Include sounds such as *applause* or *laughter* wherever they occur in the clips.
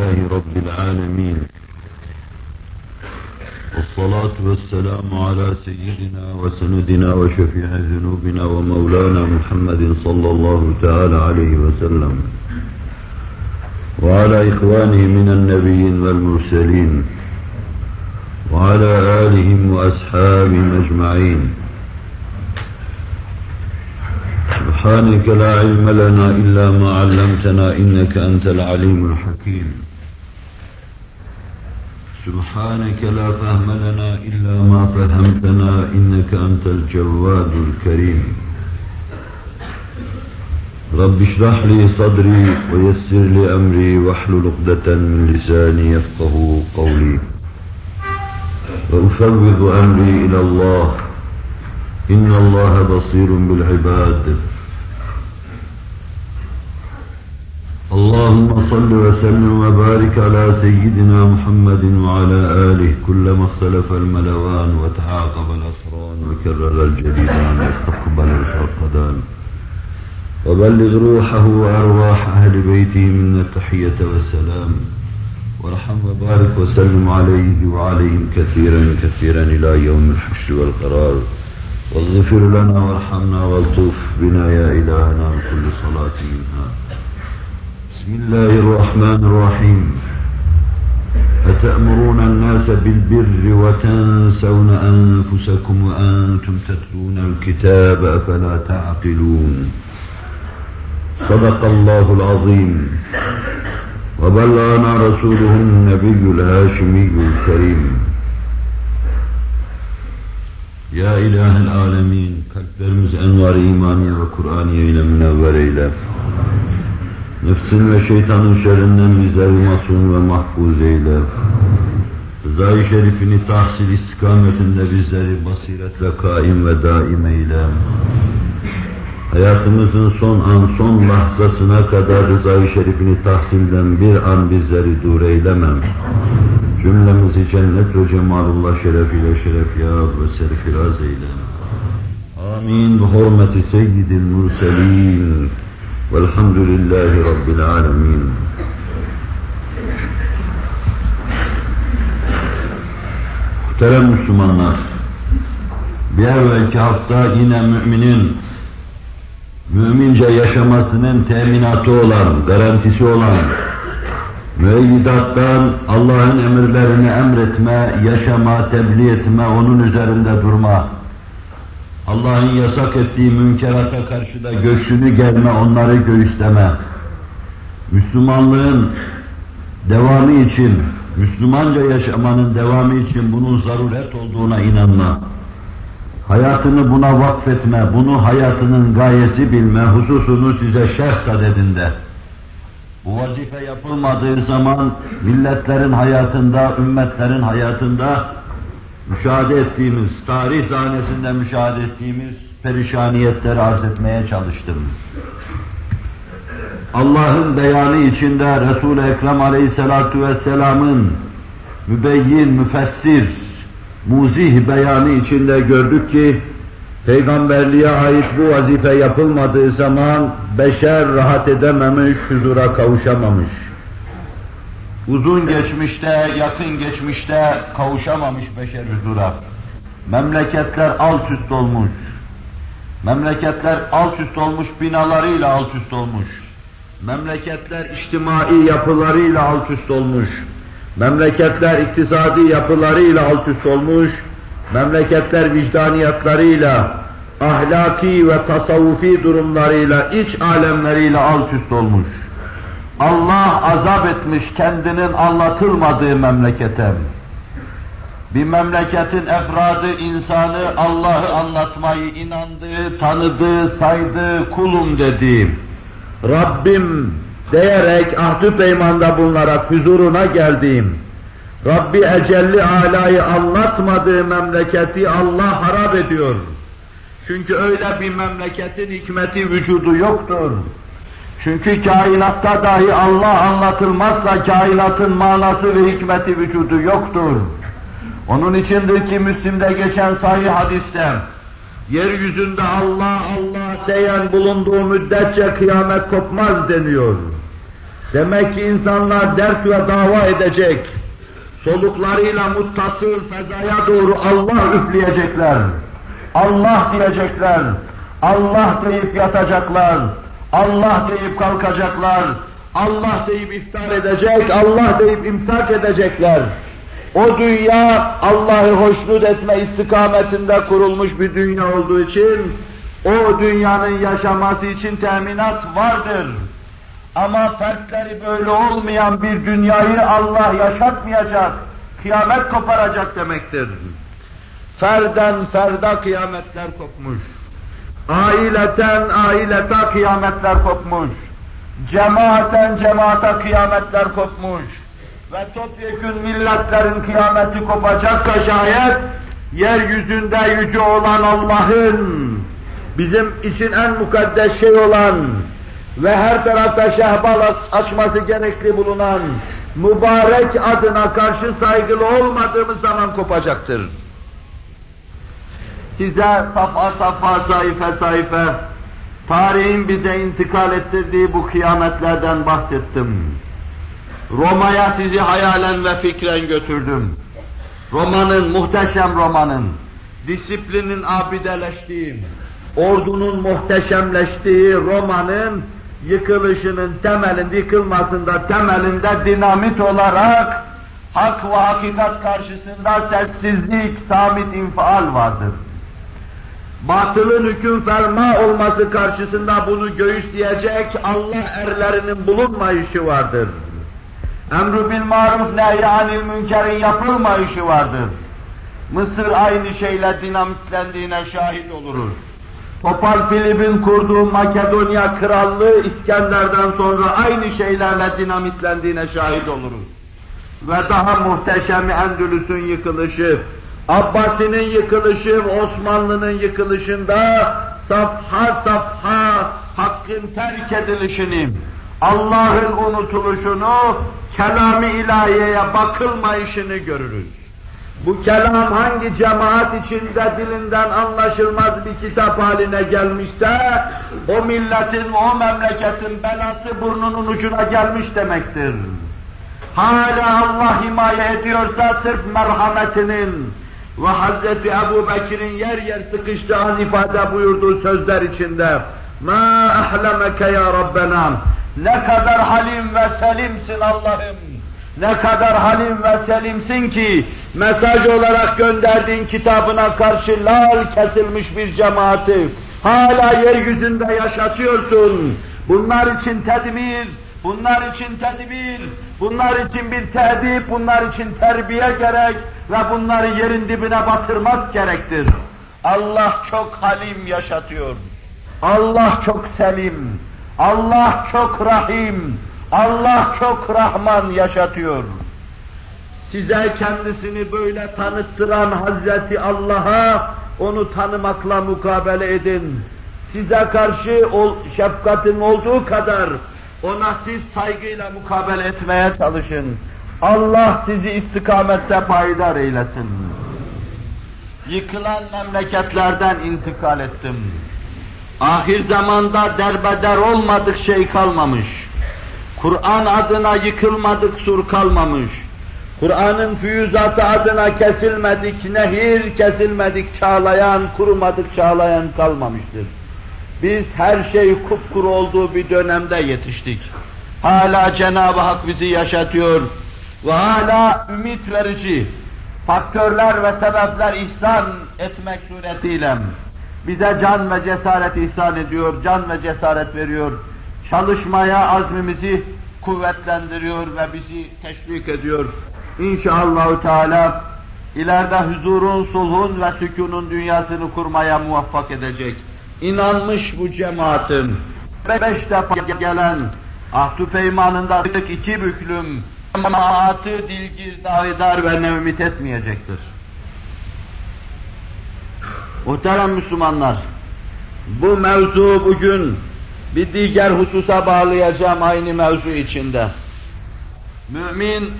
لله رب العالمين. والصلاة والسلام على سيدنا وسندنا وشفيع ذنوبنا ومولانا محمد صلى الله تعالى عليه وسلم. وعلى إخوانه من النبيين والمرسلين. وعلى آلهم وأصحابهم أجمعين. سبحانك لا علم لنا إلا ما علمتنا إنك أنت العليم الحكيم. سبحانك لا فهم لنا إلا ما فهمتنا إنك أنت الجواد الكريم. رب اشرح لي صدري ويسر لي أمري واحلل عقدة من لساني يفقه قولي. وأفوض أمري إلى الله. إن الله بصير بالعباد. اللهم صل وسلم وبارك على سيدنا محمد وعلى آله كلما اختلف الملوان وتعاقب الأسران وكرر الجديدان واستقبل الفرقدان وبلغ روحه وأرواح أهل بيته منا التحية والسلام وارحم وبارك وسلم عليه وعليهم كثيرا كثيرا إلى يوم الحشر والقرار واغفر لنا وارحمنا والطف بنا يا إلهنا كل صلاة منها. بسم الله الرحمن الرحيم. أتأمرون الناس بالبر وتنسون أنفسكم وأنتم تتلون الكتاب أفلا تعقلون. صدق الله العظيم. وبلغنا رسوله النبي الهاشمي الكريم. İlahel Alemin, kalplerimiz envar imaniye ve Kur'aniye ile münevver eyle. Nefsin ve şeytanın şerrinden bizleri masum ve mahfuz eyle. Rızayı şerifini tahsil istikametinde bizleri basiretle kaim ve daim eyle. Hayatımızın son an, son lahzasına kadar rızayı şerifini tahsilden bir an bizleri dur eylemem. Cümlemizi cennet ve cemalullah şerefiyle şerefyab ve serfiraz eyle. Amin. Bi hurmeti seyyidil murselin. Velhamdülillahi Rabbil alemin. Muhterem Müslümanlar, bir evvelki hafta yine müminin mümince yaşamasının teminatı olan, garantisi olan müeyyidattan Allah'ın emirlerini emretme, yaşama, tebliğ etme, onun üzerinde durma, Allah'ın yasak ettiği münkerata karşı da göğsünü germe, onları göğüsleme, Müslümanlığın devamı için, Müslümanca yaşamanın devamı için bunun zaruret olduğuna inanma, hayatını buna vakfetme, bunu hayatının gayesi bilme hususunu size şerh sadedinde, bu vazife yapılmadığı zaman milletlerin hayatında, ümmetlerin hayatında müşahede ettiğimiz, tarih sahnesinde müşahede ettiğimiz perişaniyetleri arz etmeye çalıştım. Allah'ın beyanı içinde Resul-i Ekrem Aleyhisselatu Vesselam'ın mübeyyin, müfessir, muzih beyanı içinde gördük ki Peygamberliğe ait bu vazife yapılmadığı zaman beşer rahat edememiş, huzura kavuşamamış. Uzun geçmişte, yakın geçmişte kavuşamamış beşer huzura. Memleketler alt üst olmuş. Memleketler alt üst olmuş, binalarıyla alt üst olmuş. Memleketler içtimai yapılarıyla alt üst olmuş. Memleketler iktisadi yapılarıyla alt üst olmuş memleketler vicdaniyatlarıyla, ahlaki ve tasavvufi durumlarıyla, iç alemleriyle alt üst olmuş. Allah azap etmiş kendinin anlatılmadığı memlekete. Bir memleketin efradı, insanı Allah'ı anlatmayı inandığı, tanıdığı, saydığı, kulum dedi. Rabbim diyerek ahdü peymanda bulunarak huzuruna geldiğim, Rabbi ecelli alayı anlatmadığı memleketi Allah harap ediyor. Çünkü öyle bir memleketin hikmeti vücudu yoktur. Çünkü kainatta dahi Allah anlatılmazsa kainatın manası ve hikmeti vücudu yoktur. Onun içindir ki Müslim'de geçen sahih hadiste yeryüzünde Allah Allah diyen bulunduğu müddetçe kıyamet kopmaz deniyor. Demek ki insanlar dert ve dava edecek. Soluklarıyla muttasıl fezaya doğru Allah üfleyecekler. Allah diyecekler. Allah deyip yatacaklar. Allah deyip kalkacaklar. Allah deyip iftar edecek, Allah deyip imsak edecekler. O dünya Allah'ı hoşnut etme istikametinde kurulmuş bir dünya olduğu için o dünyanın yaşaması için teminat vardır. Ama fertleri böyle olmayan bir dünyayı Allah yaşatmayacak, kıyamet koparacak demektir. Ferden ferda kıyametler kopmuş. Aileten ailete kıyametler kopmuş. Cemaaten cemaate kıyametler kopmuş. Ve topyekün milletlerin kıyameti kopacaksa şayet, yeryüzünde yüce olan Allah'ın, bizim için en mukaddes şey olan ve her tarafta şehbal açması gerekli bulunan mübarek adına karşı saygılı olmadığımız zaman kopacaktır. Size safa safa sayfa sayfa tarihin bize intikal ettirdiği bu kıyametlerden bahsettim. Roma'ya sizi hayalen ve fikren götürdüm. Roma'nın, muhteşem Roma'nın, disiplinin abideleştiği, ordunun muhteşemleştiği Roma'nın yıkılışının temelinde, yıkılmasında temelinde dinamit olarak hak ve hakikat karşısında sessizlik, samit infial vardır. Batılın hüküm ferma olması karşısında bunu göğüsleyecek Allah erlerinin bulunmayışı vardır. Emru bil maruf nehyanil münkerin yapılmayışı vardır. Mısır aynı şeyle dinamitlendiğine şahit oluruz. Topal Filip'in kurduğu Makedonya Krallığı İskender'den sonra aynı şeylerle dinamitlendiğine şahit oluruz. Ve daha muhteşemi Endülüs'ün yıkılışı, Abbasi'nin yıkılışı, Osmanlı'nın yıkılışında safha safha hakkın terk edilişini, Allah'ın unutuluşunu, kelam-ı ilahiyeye bakılmayışını görürüz. Bu kelam hangi cemaat içinde dilinden anlaşılmaz bir kitap haline gelmişse, o milletin, o memleketin belası burnunun ucuna gelmiş demektir. Hala Allah himaye ediyorsa sırf merhametinin ve Hazreti Ebu Bekir'in yer yer sıkıştığı ifade buyurduğu sözler içinde مَا أَحْلَمَكَ ya Rabbena Ne kadar halim ve selimsin Allah'ım ne kadar halim ve selimsin ki mesaj olarak gönderdiğin kitabına karşı lal kesilmiş bir cemaati hala yeryüzünde yaşatıyorsun. Bunlar için tedbir, bunlar için tedbir, bunlar için bir tedip, bunlar için terbiye gerek ve bunları yerin dibine batırmak gerektir. Allah çok halim yaşatıyor. Allah çok selim. Allah çok rahim. Allah çok Rahman yaşatıyor. Size kendisini böyle tanıttıran Hazreti Allah'a onu tanımakla mukabele edin. Size karşı şefkatin olduğu kadar ona siz saygıyla mukabele etmeye çalışın. Allah sizi istikamette payidar eylesin. Yıkılan memleketlerden intikal ettim. Ahir zamanda derbeder olmadık şey kalmamış. Kur'an adına yıkılmadık sur kalmamış. Kur'an'ın füyüzatı adına kesilmedik nehir, kesilmedik çağlayan, kurumadık çağlayan kalmamıştır. Biz her şey kupkuru olduğu bir dönemde yetiştik. Hala Cenab-ı Hak bizi yaşatıyor ve hala ümit verici faktörler ve sebepler ihsan etmek suretiyle bize can ve cesaret ihsan ediyor, can ve cesaret veriyor çalışmaya azmimizi kuvvetlendiriyor ve bizi teşvik ediyor. İnşallahü Teala ileride huzurun, sulhun ve sükunun dünyasını kurmaya muvaffak edecek. İnanmış bu cemaatin beş defa gelen Ahdü Peymanı'nda iki büklüm cemaatı dilgir, davidar ve nevmit etmeyecektir. Muhterem Müslümanlar, bu mevzu bugün bir diğer hususa bağlayacağım aynı mevzu içinde. Mümin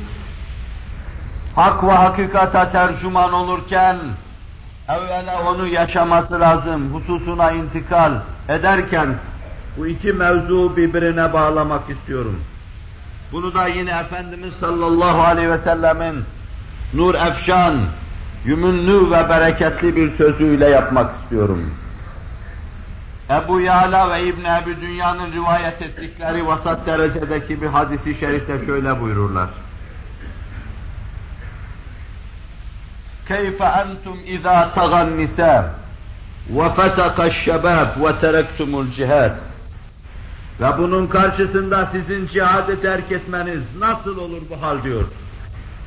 hak ve hakikata tercüman olurken evvela onu yaşaması lazım, hususuna intikal ederken bu iki mevzu birbirine bağlamak istiyorum. Bunu da yine Efendimiz sallallahu aleyhi ve sellemin nur efşan, yümünlü ve bereketli bir sözüyle yapmak istiyorum. Ebu Yala ve İbn Ebi Dünya'nın rivayet ettikleri vasat derecedeki bir hadisi şerifte şöyle buyururlar. كيف أنتم إذا طغى النساء وفسق الشباب وتركتم الجهاد ve bunun karşısında sizin cihadı terk etmeniz nasıl olur bu hal diyor.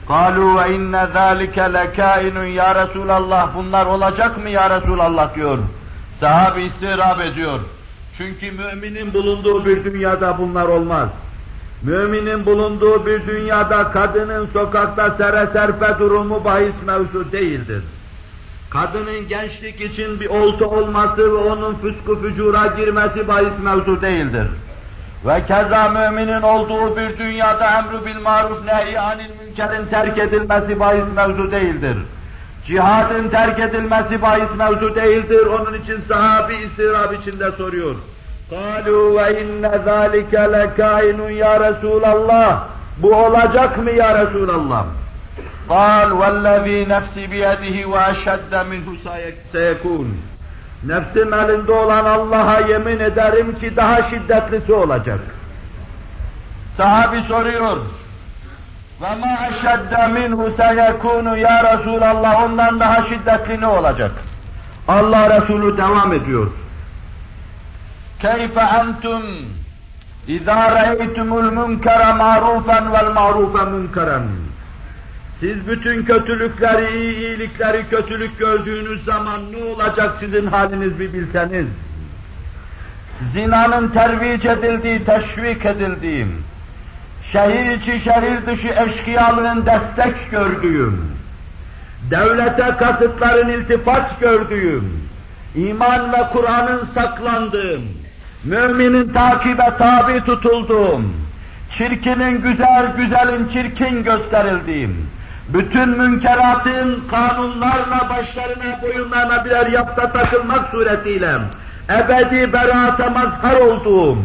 قَالُوا وَاِنَّ ذَٰلِكَ لَكَائِنٌ ya Resulallah bunlar olacak mı ya Resulallah diyor. Sahabe istirab ediyor. Çünkü müminin bulunduğu bir dünyada bunlar olmaz. Müminin bulunduğu bir dünyada kadının sokakta sere serpe durumu bahis mevzu değildir. Kadının gençlik için bir oltu olması ve onun fıskı fücura girmesi bahis mevzu değildir. Ve keza müminin olduğu bir dünyada emru bil maruf nehi anil münkerin terk edilmesi bahis mevzu değildir. Cihadın terk edilmesi bahis mevzu değildir. Onun için sahabi istirab içinde soruyor. قَالُوا وَاِنَّ ذَٰلِكَ لَكَائِنٌ ya Resulallah. Bu olacak mı ya Resulallah? قال والذي نفسي بيده وأشد منه سيكون Nefsim elinde olan Allah'a yemin ederim ki daha şiddetlisi olacak. Sahabi soruyor. Ve ma eşedde minhu seyekunu ya Resulallah ondan daha şiddetli ne olacak? Allah Resulü devam ediyor. Entum İzâ re'eytumul münkere ma'rufen vel ma'rufe münkeren. Siz bütün kötülükleri, iyi iyilikleri kötülük gördüğünüz zaman ne olacak sizin haliniz bir bilseniz. Zinanın tervic edildiği, teşvik edildiği, şehir içi şehir dışı eşkıyalığın destek gördüğüm, devlete kasıtların iltifat gördüğüm, iman ve Kur'an'ın saklandığım, müminin takibe tabi tutulduğum, çirkinin güzel, güzelin çirkin gösterildiğim, bütün münkeratın kanunlarla başlarına, boyunlarına birer yapta takılmak suretiyle ebedi beraata mazhar olduğum,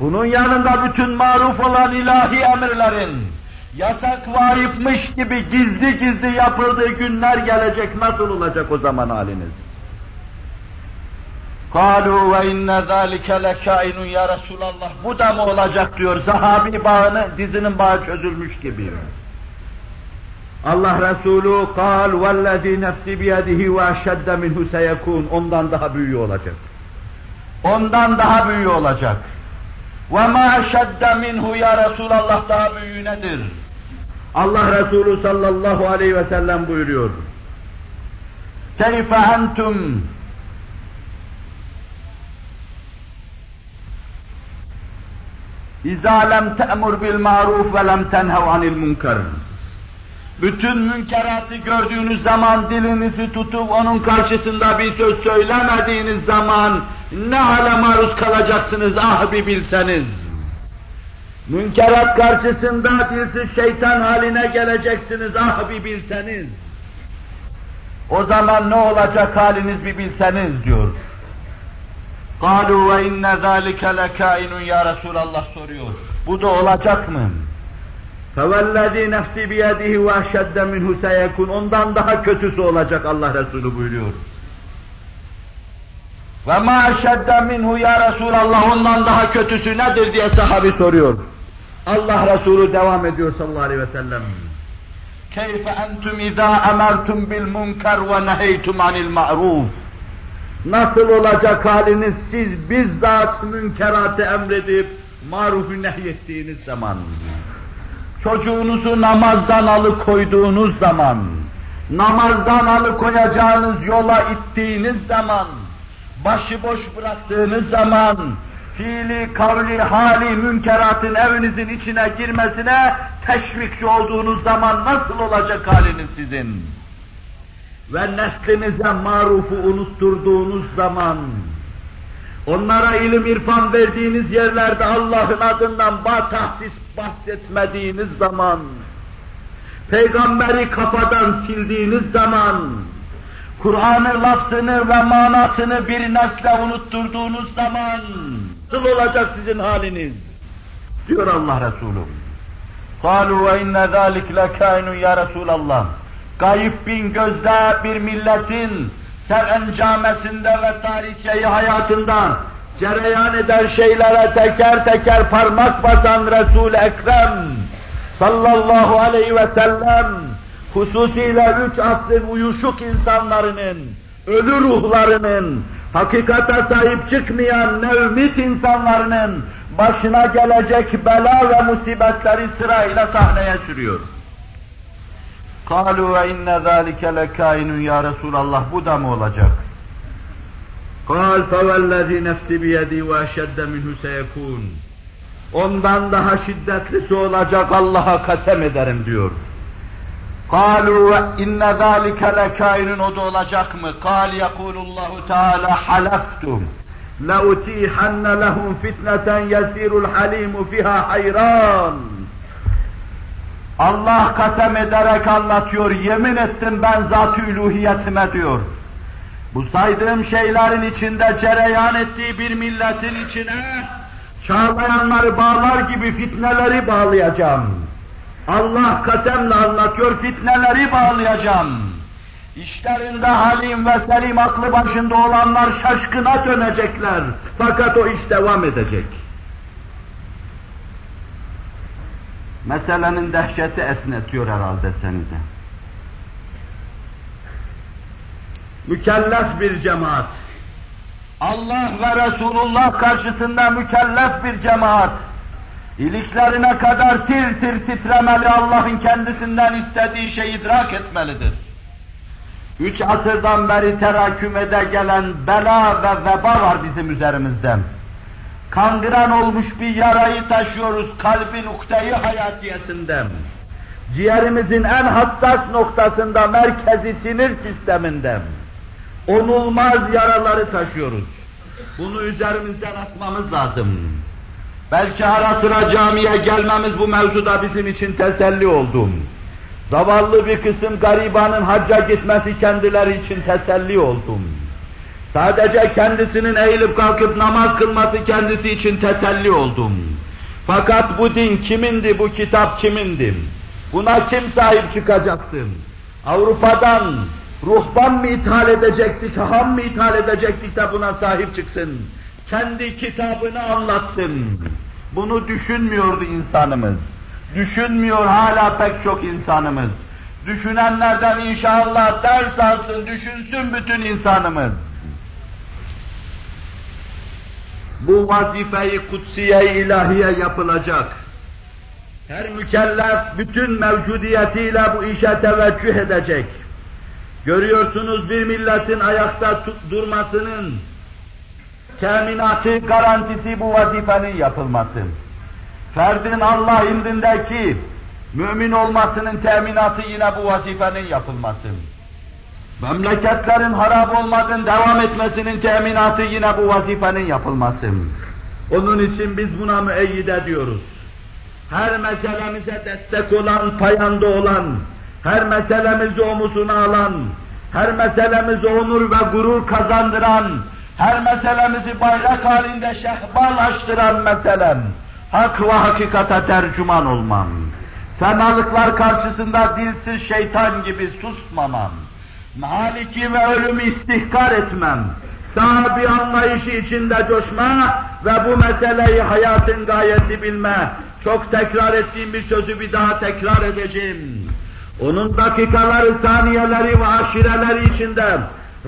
bunun yanında bütün maruf olan ilahi emirlerin yasak varipmiş gibi gizli gizli yapıldığı günler gelecek, nasıl olacak o zaman haliniz? قَالُوا وَاِنَّ ذَٰلِكَ لَكَائِنٌ ya Resulallah bu da mı olacak diyor, sahabi bağını, dizinin bağı çözülmüş gibi. Allah Resulü قال وَالَّذ۪ي نَفْسِ بِيَدِهِ وَاَشَدَّ مِنْهُ سَيَكُونَ Ondan daha büyüğü olacak. Ondan daha büyüğü olacak. وَمَا اَشَدَّ مِنْهُ ya Resulallah daha büyüğü nedir? Allah Resulü sallallahu aleyhi ve sellem buyuruyor. كَيْفَ أَنْتُمْ Te'mur bil maruf ve lem tenhev anil münker. Bütün münkeratı gördüğünüz zaman dilinizi tutup onun karşısında bir söz söylemediğiniz zaman ne hale maruz kalacaksınız ah bir bilseniz. Münkerat karşısında dilsiz şeytan haline geleceksiniz ah bir bilseniz. O zaman ne olacak haliniz bir bilseniz diyor. قَالُوا وَاِنَّ ذَٰلِكَ لَكَائِنٌ ya Resulallah soruyor. Bu da olacak mı? فَوَالَّذ۪ي نَفْسِ بِيَدِهِ وَاَشَدَّ مِنْهُ سَيَكُنْ Ondan daha kötüsü olacak Allah Resulü buyuruyor. وَمَا اَشَدَّ مِنْهُ ya Resulallah ondan daha kötüsü nedir diye sahabi soruyor. Allah Resulü devam ediyor sallallahu aleyhi ve sellem. كَيْفَ أَنْتُمْ اِذَا أَمَرْتُمْ بِالْمُنْكَرْ وَنَهَيْتُمْ عَنِ الْمَعْرُوفِ Nasıl olacak haliniz siz bizzat münkeratı emredip marufu nehyettiğiniz zaman? Çocuğunuzu namazdan alıkoyduğunuz zaman, namazdan alıkoyacağınız yola ittiğiniz zaman, başıboş bıraktığınız zaman, fiili, kavli, hali, münkeratın evinizin içine girmesine teşvikçi olduğunuz zaman nasıl olacak haliniz sizin? Ve neslinize marufu unutturduğunuz zaman, onlara ilim irfan verdiğiniz yerlerde Allah'ın adından batahsis bahsetmediğiniz zaman, peygamberi kafadan sildiğiniz zaman, Kur'an'ı lafzını ve manasını bir nesle unutturduğunuz zaman nasıl olacak sizin haliniz? Diyor Allah Resulü. قالوا وإن ذلك لكائن ya Resulallah. Gayip bin gözde bir milletin serencamesinde ve tarihçeyi hayatından cereyan eden şeylere teker teker parmak basan Resul-i Ekrem sallallahu aleyhi ve sellem hususiyle üç asrın uyuşuk insanlarının, ölü ruhlarının, hakikate sahip çıkmayan nevmit insanlarının başına gelecek bela ve musibetleri sırayla sahneye sürüyor. قَالُوا وَاِنَّ ذَٰلِكَ لَكَائِنٌ ya Resulallah bu da mı olacak? قال فوالذي نفسي بيدي واشد منه سيكون. Ondan daha şiddetlisi olacak Allah'a kasem ederim diyor. قالوا إن ذلك لكائن o da olacak mı? قال يقول الله تعالى حلفتم لأتيحن لهم فتنة يسير الحليم فيها حيران Allah kasem ederek anlatıyor, yemin ettim ben zat-ı üluhiyetime diyor. Bu saydığım şeylerin içinde cereyan ettiği bir milletin içine çağlayanları bağlar gibi fitneleri bağlayacağım. Allah kasemle anlatıyor, fitneleri bağlayacağım. İşlerinde halim ve selim aklı başında olanlar şaşkına dönecekler. Fakat o iş devam edecek. Meselenin dehşeti esnetiyor herhalde seni de. Mükellef bir cemaat. Allah ve Resulullah karşısında mükellef bir cemaat İliklerine kadar tir tir titremeli Allah'ın kendisinden istediği şeyi idrak etmelidir. Üç asırdan beri terakümede gelen bela ve veba var bizim üzerimizden. Kandıran olmuş bir yarayı taşıyoruz kalbin ukdeyi hayatiyetinden. Ciğerimizin en hassas noktasında merkezi sinir sisteminden. Onulmaz yaraları taşıyoruz. Bunu üzerimizden atmamız lazım. Belki ara sıra camiye gelmemiz bu mevzuda bizim için teselli oldu. Zavallı bir kısım garibanın hacca gitmesi kendileri için teselli oldu. Sadece kendisinin eğilip kalkıp namaz kılması kendisi için teselli oldum. Fakat bu din kimindi, bu kitap kimindi? Buna kim sahip çıkacaktı? Avrupa'dan ruhban mı ithal edecektik, ham mı ithal edecektik de buna sahip çıksın? kendi kitabını anlatsın. Bunu düşünmüyordu insanımız. Düşünmüyor hala pek çok insanımız. Düşünenlerden inşallah ders alsın, düşünsün bütün insanımız. Bu vazifeyi kutsiye ilahiye yapılacak. Her mükellef bütün mevcudiyetiyle bu işe teveccüh edecek. Görüyorsunuz bir milletin ayakta durmasının, teminatı, garantisi bu vazifenin yapılması. Ferdin Allah indindeki mümin olmasının teminatı yine bu vazifenin yapılması. Memleketlerin harap olmadığın devam etmesinin teminatı yine bu vazifenin yapılması. Onun için biz buna müeyyid ediyoruz. Her meselemize destek olan, payanda olan, her meselemizi omuzuna alan, her meselemize onur ve gurur kazandıran, her meselemizi bayrak halinde şehbalaştıran meselem, hak ve hakikate tercüman olmam, fenalıklar karşısında dilsiz şeytan gibi susmamam, maliki ve ölümü istihkar etmem, sahibi anlayışı içinde coşma ve bu meseleyi hayatın gayesi bilme, çok tekrar ettiğim bir sözü bir daha tekrar edeceğim. Onun dakikaları, saniyeleri ve aşireleri içinde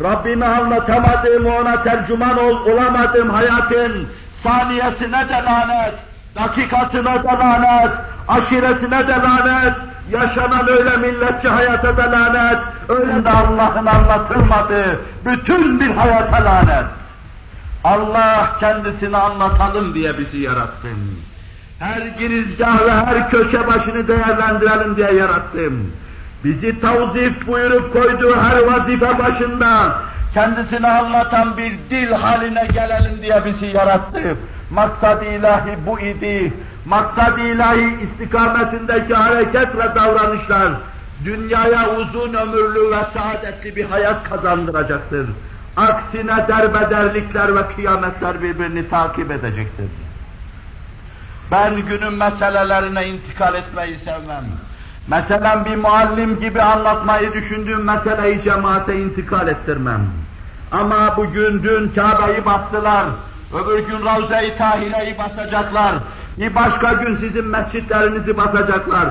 Rabbimi anlatamadığım, ona tercüman ol, olamadığım hayatın saniyesine de lanet, dakikasına da lanet, aşiresine de lanet, yaşanan öyle milletçi hayata da lanet, öyle de Allah'ın anlatılmadığı bütün bir hayata lanet. Allah kendisini anlatalım diye bizi yarattım. Her girizgah ve her köşe başını değerlendirelim diye yarattım bizi tavzif buyurup koyduğu her vazife başında kendisini anlatan bir dil haline gelelim diye bizi yarattı. Maksad ilahi bu idi. Maksad ilahi istikametindeki hareket ve davranışlar dünyaya uzun ömürlü ve saadetli bir hayat kazandıracaktır. Aksine derbederlikler ve kıyametler birbirini takip edecektir. Ben günün meselelerine intikal etmeyi sevmem. Mesela bir muallim gibi anlatmayı düşündüğüm meseleyi cemaate intikal ettirmem. Ama bugün dün Kabe'yi bastılar, öbür gün Ravza-i Tahire'yi basacaklar, bir başka gün sizin mescitlerinizi basacaklar.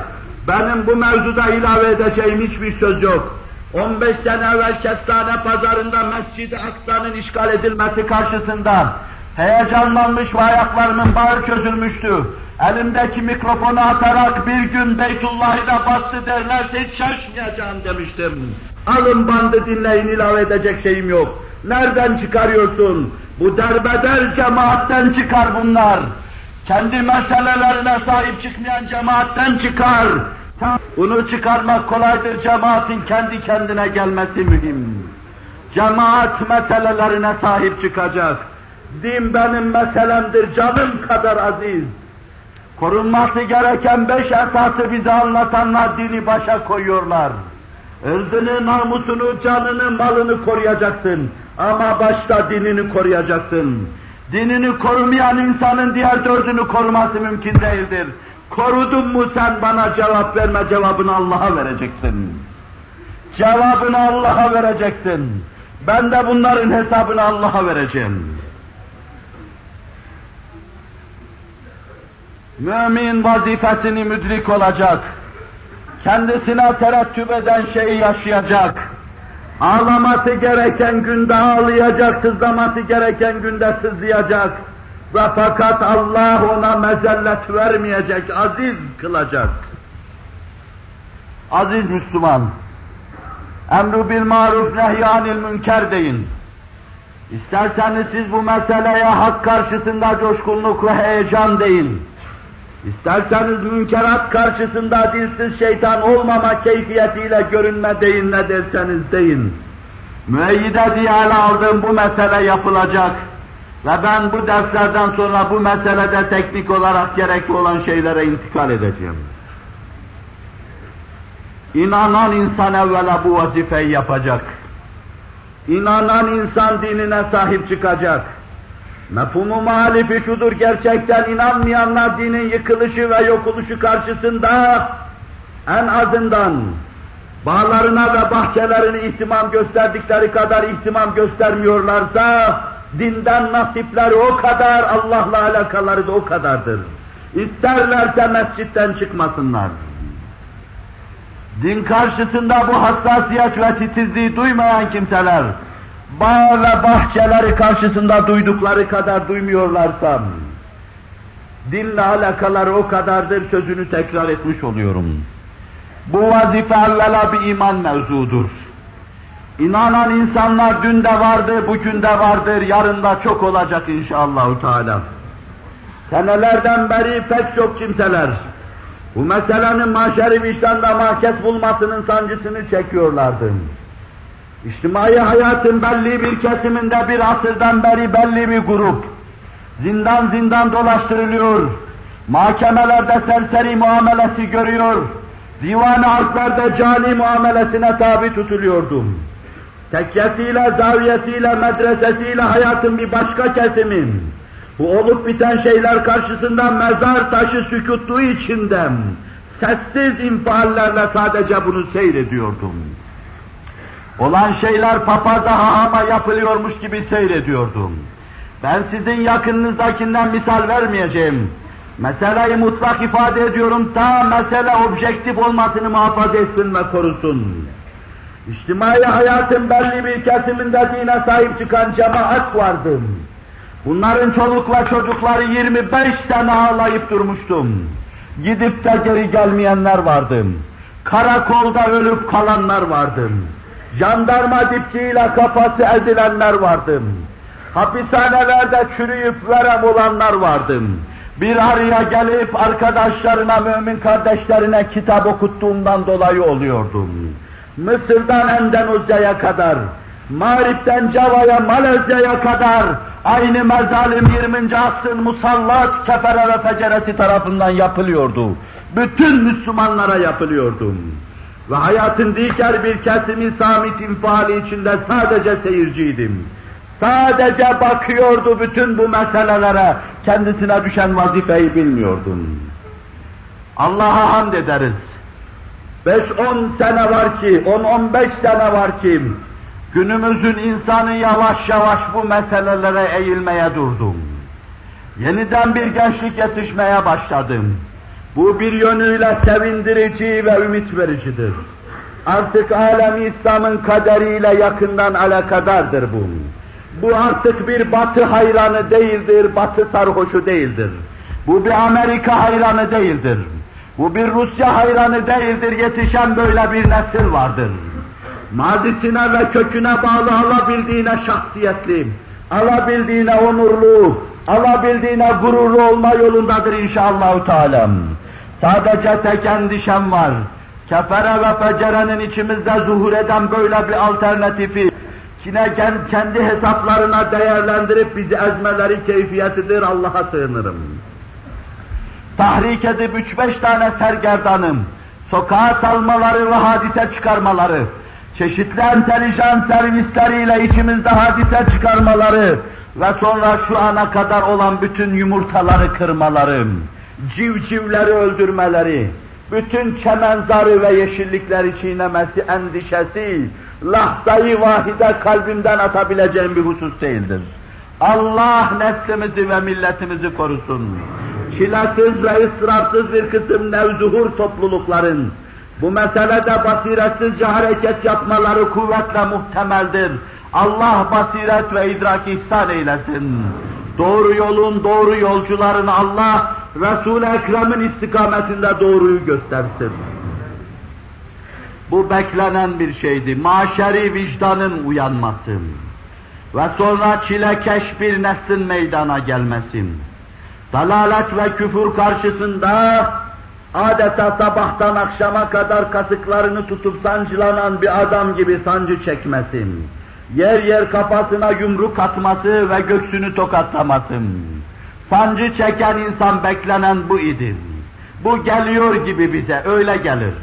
Benim bu mevzuda ilave edeceğim hiçbir söz yok. 15 sene evvel Kestane pazarında Mescid-i Aksa'nın işgal edilmesi karşısında heyecanlanmış ve ayaklarımın bağı çözülmüştü. Elimdeki mikrofonu atarak bir gün Beytullah'ı da bastı derlerse hiç şaşmayacağım demiştim. Alın bandı dinleyin ilave edecek şeyim yok. Nereden çıkarıyorsun? Bu derbeder cemaatten çıkar bunlar. Kendi meselelerine sahip çıkmayan cemaatten çıkar. Bunu çıkarmak kolaydır, cemaatin kendi kendine gelmesi mühim. Cemaat meselelerine sahip çıkacak. Din benim meselemdir, canım kadar aziz. Korunması gereken beş esası bize anlatanlar dini başa koyuyorlar. Irzını, namusunu, canını, malını koruyacaksın. Ama başta dinini koruyacaksın. Dinini korumayan insanın diğer dördünü koruması mümkün değildir. Korudun mu sen bana cevap verme, cevabını Allah'a vereceksin. Cevabını Allah'a vereceksin. Ben de bunların hesabını Allah'a vereceğim. Mümin vazifesini müdrik olacak. Kendisine terettüp eden şeyi yaşayacak. Ağlaması gereken günde ağlayacak, sızlaması gereken günde sızlayacak. Ve fakat Allah ona mezellet vermeyecek, aziz kılacak. Aziz Müslüman, emru bil maruf nehyanil münker deyin. İsterseniz siz bu meseleye hak karşısında coşkunluk ve heyecan deyin. İsterseniz münkerat karşısında dilsiz şeytan olmama keyfiyetiyle görünme deyin ne derseniz deyin. Müeyyide diye ele aldığım bu mesele yapılacak. Ve ben bu derslerden sonra bu meselede teknik olarak gerekli olan şeylere intikal edeceğim. İnanan insan evvela bu vazifeyi yapacak. İnanan insan dinine sahip çıkacak. Mefhumu muhalifi şudur, gerçekten inanmayanlar dinin yıkılışı ve yokuluşu karşısında en azından bağlarına ve bahçelerine ihtimam gösterdikleri kadar ihtimam göstermiyorlarsa, dinden nasipleri o kadar, Allah'la alakaları da o kadardır. İsterlerse mescitten çıkmasınlar. Din karşısında bu hassasiyet ve titizliği duymayan kimseler, bağ ve bahçeleri karşısında duydukları kadar duymuyorlarsa, dinle alakaları o kadardır sözünü tekrar etmiş oluyorum. Bu vazife evvela bir iman mevzudur. İnanan insanlar dün de vardı, bugün de vardır, yarın da çok olacak inşallah Teala. Senelerden beri pek çok kimseler bu meselenin mahşeri vicdanda mahkes bulmasının sancısını çekiyorlardı. İçtimai hayatın belli bir kesiminde bir asırdan beri belli bir grup zindan zindan dolaştırılıyor, mahkemelerde serseri muamelesi görüyor, divan-ı harplerde cani muamelesine tabi tutuluyordum. Tekkesiyle, zaviyesiyle, medresesiyle hayatın bir başka kesimin, bu olup biten şeyler karşısında mezar taşı sükutluğu içinde sessiz infaallerle sadece bunu seyrediyordum. Olan şeyler papaza hahama yapılıyormuş gibi seyrediyordum. Ben sizin yakınınızdakinden misal vermeyeceğim. Meseleyi mutlak ifade ediyorum ta mesele objektif olmasını muhafaza etsin ve korusun. İçtimai hayatın belli bir kesiminde dine sahip çıkan cemaat vardı. Bunların çoluk ve çocukları 25 sene ağlayıp durmuştum. Gidip de geri gelmeyenler vardı. Karakolda ölüp kalanlar vardı. Jandarma dipçiyle kafası ezilenler vardı. Hapishanelerde çürüyüp verem olanlar vardı. Bir araya gelip arkadaşlarına, mümin kardeşlerine kitap okuttuğumdan dolayı oluyordum. Mısır'dan Endonezya'ya kadar, Mağrip'ten Cava'ya, Malezya'ya kadar aynı mezalim 20. asrın musallat kefere ve feceresi tarafından yapılıyordu. Bütün Müslümanlara yapılıyordu. Ve hayatın diğer bir kesimi samit infiali içinde sadece seyirciydim. Sadece bakıyordu bütün bu meselelere. kendisine düşen vazifeyi bilmiyordum. Allah'a hamd ederiz. 5-10 sene var ki, 10-15 sene var ki, günümüzün insanı yavaş yavaş bu meselelere eğilmeye durdum. Yeniden bir gençlik yetişmeye başladım. Bu bir yönüyle sevindirici ve ümit vericidir. Artık alemi İslam'ın kaderiyle yakından alakadardır bu. Bu artık bir batı hayranı değildir, batı sarhoşu değildir. Bu bir Amerika hayranı değildir. Bu bir Rusya hayranı değildir, yetişen böyle bir nesil vardır. Mazisine ve köküne bağlı alabildiğine şahsiyetli, alabildiğine onurlu, alabildiğine gururlu olma yolundadır inşallah Teala. Sadece tek endişem var. Kefere ve fecerenin içimizde zuhur eden böyle bir alternatifi, yine kendi hesaplarına değerlendirip bizi ezmeleri keyfiyetidir, Allah'a sığınırım. Tahrik edip üç beş tane sergerdanım, sokağa salmaları ve hadise çıkarmaları, çeşitli entelijan servisleriyle içimizde hadise çıkarmaları ve sonra şu ana kadar olan bütün yumurtaları kırmaları, civcivleri öldürmeleri, bütün çemenzarı ve yeşillikleri çiğnemesi endişesi, lahzayı vahide kalbimden atabileceğim bir husus değildir. Allah neslimizi ve milletimizi korusun. Çilesiz ve ısrarsız bir kısım nevzuhur toplulukların bu meselede basiretsizce hareket yapmaları kuvvetle muhtemeldir. Allah basiret ve idrak ihsan eylesin. Doğru yolun doğru yolcularını Allah Resul-i Ekrem'in istikametinde doğruyu göstersin. Bu beklenen bir şeydi. Maşeri vicdanın uyanması. Ve sonra çilekeş bir neslin meydana gelmesin. Dalalet ve küfür karşısında adeta sabahtan akşama kadar kasıklarını tutup sancılanan bir adam gibi sancı çekmesin. Yer yer kafasına yumruk atması ve göksünü tokatlamasın. Sancı çeken insan beklenen bu idi. Bu geliyor gibi bize, öyle gelir.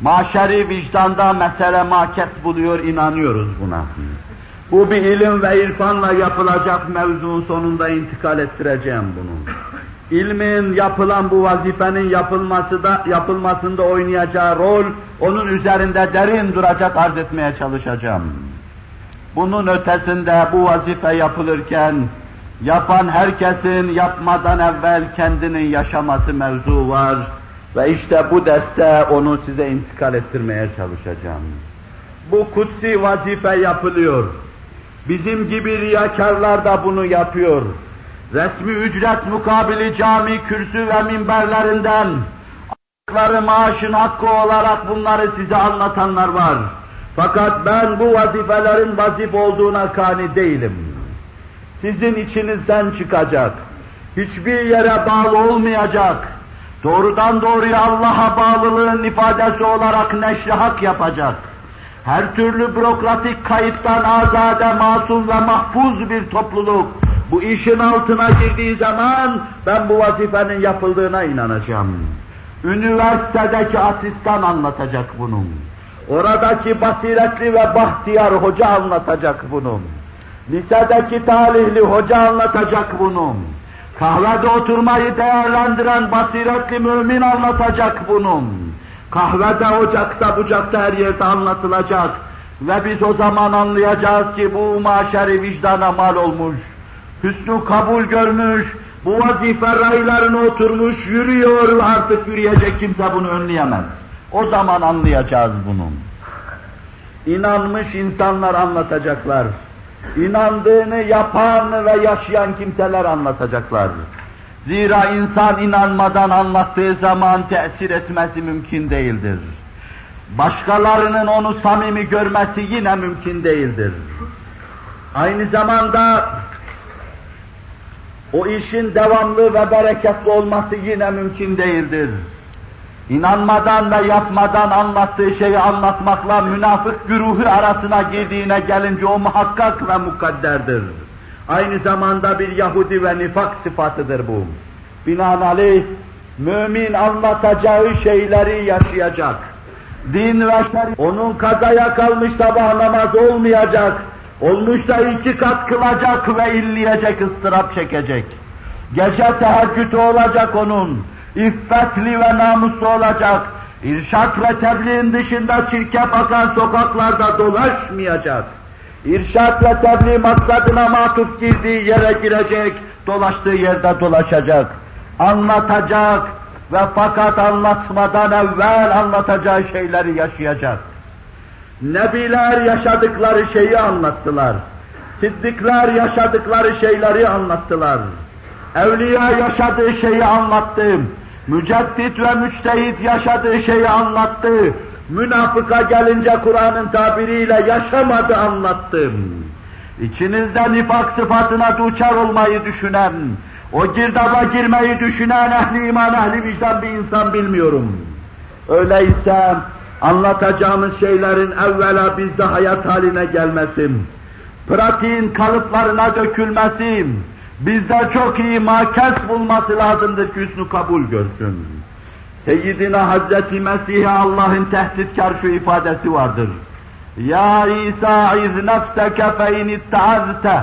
Maşeri vicdanda mesele maket buluyor, inanıyoruz buna. Bu bir ilim ve irfanla yapılacak mevzunun sonunda intikal ettireceğim bunu. İlmin yapılan bu vazifenin yapılması da, yapılmasında oynayacağı rol, onun üzerinde derin duracak arz etmeye çalışacağım. Bunun ötesinde bu vazife yapılırken, yapan herkesin yapmadan evvel kendinin yaşaması mevzu var. Ve işte bu derste onu size intikal ettirmeye çalışacağım. Bu kutsi vazife yapılıyor. Bizim gibi riyakarlar da bunu yapıyor. Resmi ücret mukabili cami kürsü ve minberlerinden aldıkları maaşın hakkı olarak bunları size anlatanlar var. Fakat ben bu vazifelerin vazif olduğuna kani değilim. Sizin içinizden çıkacak, hiçbir yere bağlı olmayacak, doğrudan doğruya Allah'a bağlılığın ifadesi olarak neşri hak yapacak her türlü bürokratik kayıttan azade, masum ve mahfuz bir topluluk bu işin altına girdiği zaman ben bu vazifenin yapıldığına inanacağım. Üniversitedeki asistan anlatacak bunu. Oradaki basiretli ve bahtiyar hoca anlatacak bunu. Lisedeki talihli hoca anlatacak bunu. Kahvede oturmayı değerlendiren basiretli mümin anlatacak bunu Kahvede, ocakta, bucakta her yerde anlatılacak. Ve biz o zaman anlayacağız ki bu maşeri vicdana mal olmuş. Hüsnü kabul görmüş, bu vazife raylarına oturmuş, yürüyor artık yürüyecek kimse bunu önleyemez. O zaman anlayacağız bunu. İnanmış insanlar anlatacaklar. İnandığını yapan ve yaşayan kimseler anlatacaklar. Zira insan inanmadan anlattığı zaman tesir etmesi mümkün değildir. Başkalarının onu samimi görmesi yine mümkün değildir. Aynı zamanda o işin devamlı ve bereketli olması yine mümkün değildir. İnanmadan ve yapmadan anlattığı şeyi anlatmakla münafık güruhu arasına girdiğine gelince o muhakkak ve mukadderdir. Aynı zamanda bir Yahudi ve nifak sıfatıdır bu. Binaenaleyh mümin anlatacağı şeyleri yaşayacak. Din ve şer onun kazaya kalmış sabah namaz olmayacak. Olmuş da iki kat kılacak ve illeyecek, ıstırap çekecek. Gece teheccüdü olacak onun, iffetli ve namuslu olacak, irşat ve tebliğin dışında çirkef akan sokaklarda dolaşmayacak. İrşat ve tebliğ maksadına matuf girdiği yere girecek, dolaştığı yerde dolaşacak. Anlatacak ve fakat anlatmadan evvel anlatacağı şeyleri yaşayacak. Nebiler yaşadıkları şeyi anlattılar. Sıddıklar yaşadıkları şeyleri anlattılar. Evliya yaşadığı şeyi anlattı. Müceddit ve müçtehit yaşadığı şeyi anlattı. Münafıka gelince Kur'an'ın tabiriyle yaşamadı anlattım. İçinizde nifak sıfatına duçar olmayı düşünen, o girdaba girmeyi düşünen ehli iman, ehli vicdan bir insan bilmiyorum. Öyleyse anlatacağımız şeylerin evvela bizde hayat haline gelmesin, pratiğin kalıplarına dökülmesi, bizde çok iyi makes bulması lazımdır ki hüsnü kabul görsün. Seyyidina Hazreti Mesih'e Allah'ın tehditkar şu ifadesi vardır. Ya İsa iz nefseke fe in itta'azte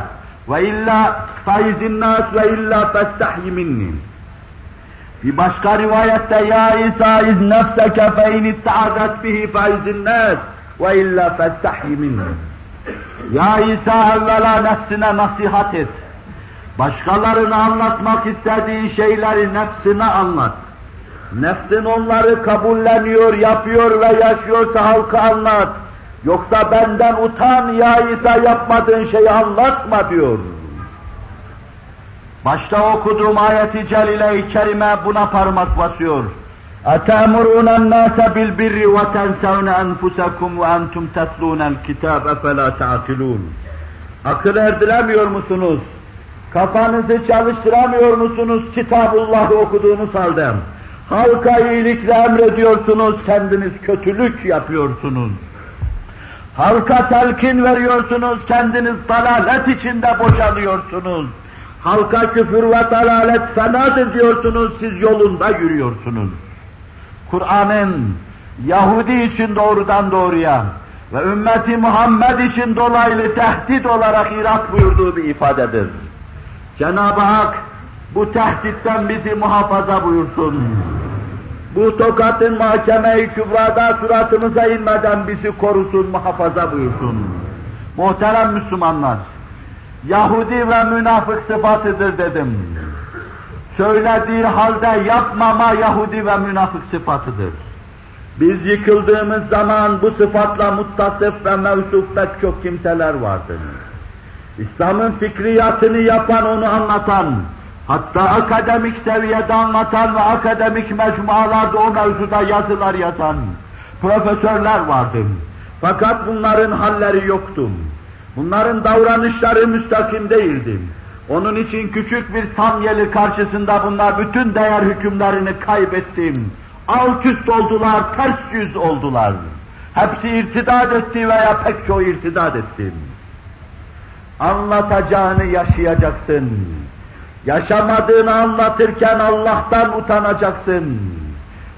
ve illa faizin nas ve illa festahyi minni. Bir başka rivayette ya İsa iz nefseke fe in itta'azet bihi faizin nas ve illa festahyi minni. Ya İsa evvela nefsine nasihat et. Başkalarına anlatmak istediğin şeyleri nefsine anlat. Nefsin onları kabulleniyor, yapıyor ve yaşıyorsa halka anlat. Yoksa benden utan ya İsa yapmadığın şeyi anlatma diyor. Başta okuduğum ayeti celile-i kerime buna parmak basıyor. اَتَأْمُرُونَ النَّاسَ بِالْبِرِّ وَتَنْسَوْنَ أَنْفُسَكُمْ وَأَنْتُمْ تَتْلُونَ الْكِتَابَ فَلَا تَعْقِلُونَ Akıl erdiremiyor musunuz? Kafanızı çalıştıramıyor musunuz Kitabullah'ı okuduğunuz halde? Halka iyilikle emrediyorsunuz, kendiniz kötülük yapıyorsunuz. Halka telkin veriyorsunuz, kendiniz dalalet içinde boşanıyorsunuz. Halka küfür ve dalalet fenadır diyorsunuz, siz yolunda yürüyorsunuz. Kur'an'ın Yahudi için doğrudan doğruya ve ümmeti Muhammed için dolaylı tehdit olarak irat buyurduğu bir ifadedir. Cenab-ı Hak bu tehditten bizi muhafaza buyursun. Bu tokatın mahkeme-i kübrada suratımıza inmeden bizi korusun, muhafaza buyursun. Muhterem Müslümanlar, Yahudi ve münafık sıfatıdır dedim. Söylediği halde yapmama Yahudi ve münafık sıfatıdır. Biz yıkıldığımız zaman bu sıfatla muttasıf ve mevsuf pek çok kimseler vardır. İslam'ın fikriyatını yapan, onu anlatan, hatta akademik seviyede anlatan ve akademik mecmualarda o mevzuda yazılar yazan profesörler vardı. Fakat bunların halleri yoktu. Bunların davranışları müstakim değildi. Onun için küçük bir samyeli karşısında bunlar bütün değer hükümlerini kaybettim. Alt üst oldular, ters yüz oldular. Hepsi irtidat etti veya pek çoğu irtidat etti. Anlatacağını yaşayacaksın. Yaşamadığını anlatırken Allah'tan utanacaksın.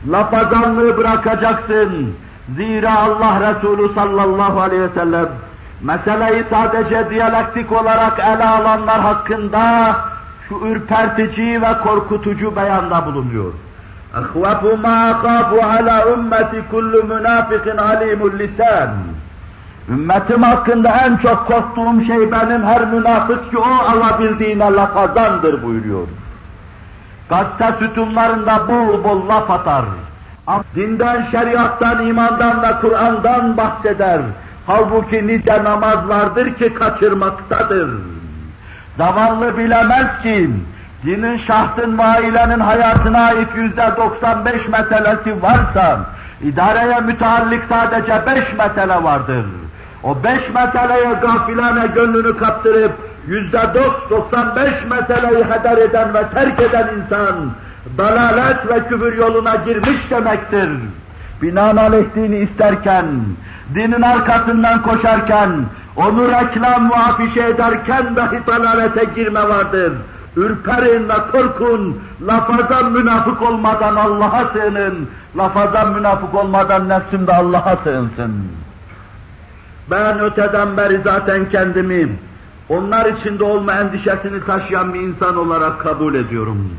Lafazanlığı bırakacaksın. Zira Allah Resulü sallallahu aleyhi ve sellem meseleyi sadece diyalektik olarak ele alanlar hakkında şu ürpertici ve korkutucu beyanda bulunuyor. اَخْوَفُ مَا أَخَافُ عَلَى اُمَّةِ كُلُّ مُنَافِقٍ عَلِيمُ اللِّسَانِ Ümmetim hakkında en çok korktuğum şey benim her münafık ki o alabildiğine lafazandır buyuruyor. Gazete sütunlarında bol bol laf atar. Dinden, şeriattan, imandan ve Kur'an'dan bahseder. Halbuki nice namaz vardır ki kaçırmaktadır. Zavallı bilemez ki, dinin şahsın ve ailenin hayatına ait yüzde 95 meselesi varsa, idareye müteallik sadece beş mesele vardır. O beş meseleye gafilane gönlünü kaptırıp, yüzde 95 meseleyi heder eden ve terk eden insan, dalalet ve küfür yoluna girmiş demektir. Binaenaleyh dini isterken, dinin arkasından koşarken, onu reklam ve afişe ederken dahi dalalete girme vardır. Ürperin ve korkun, lafazan münafık olmadan Allah'a sığının, lafazan münafık olmadan nefsimde Allah'a sığınsın. Ben öteden beri zaten kendimi onlar içinde olma endişesini taşıyan bir insan olarak kabul ediyorum.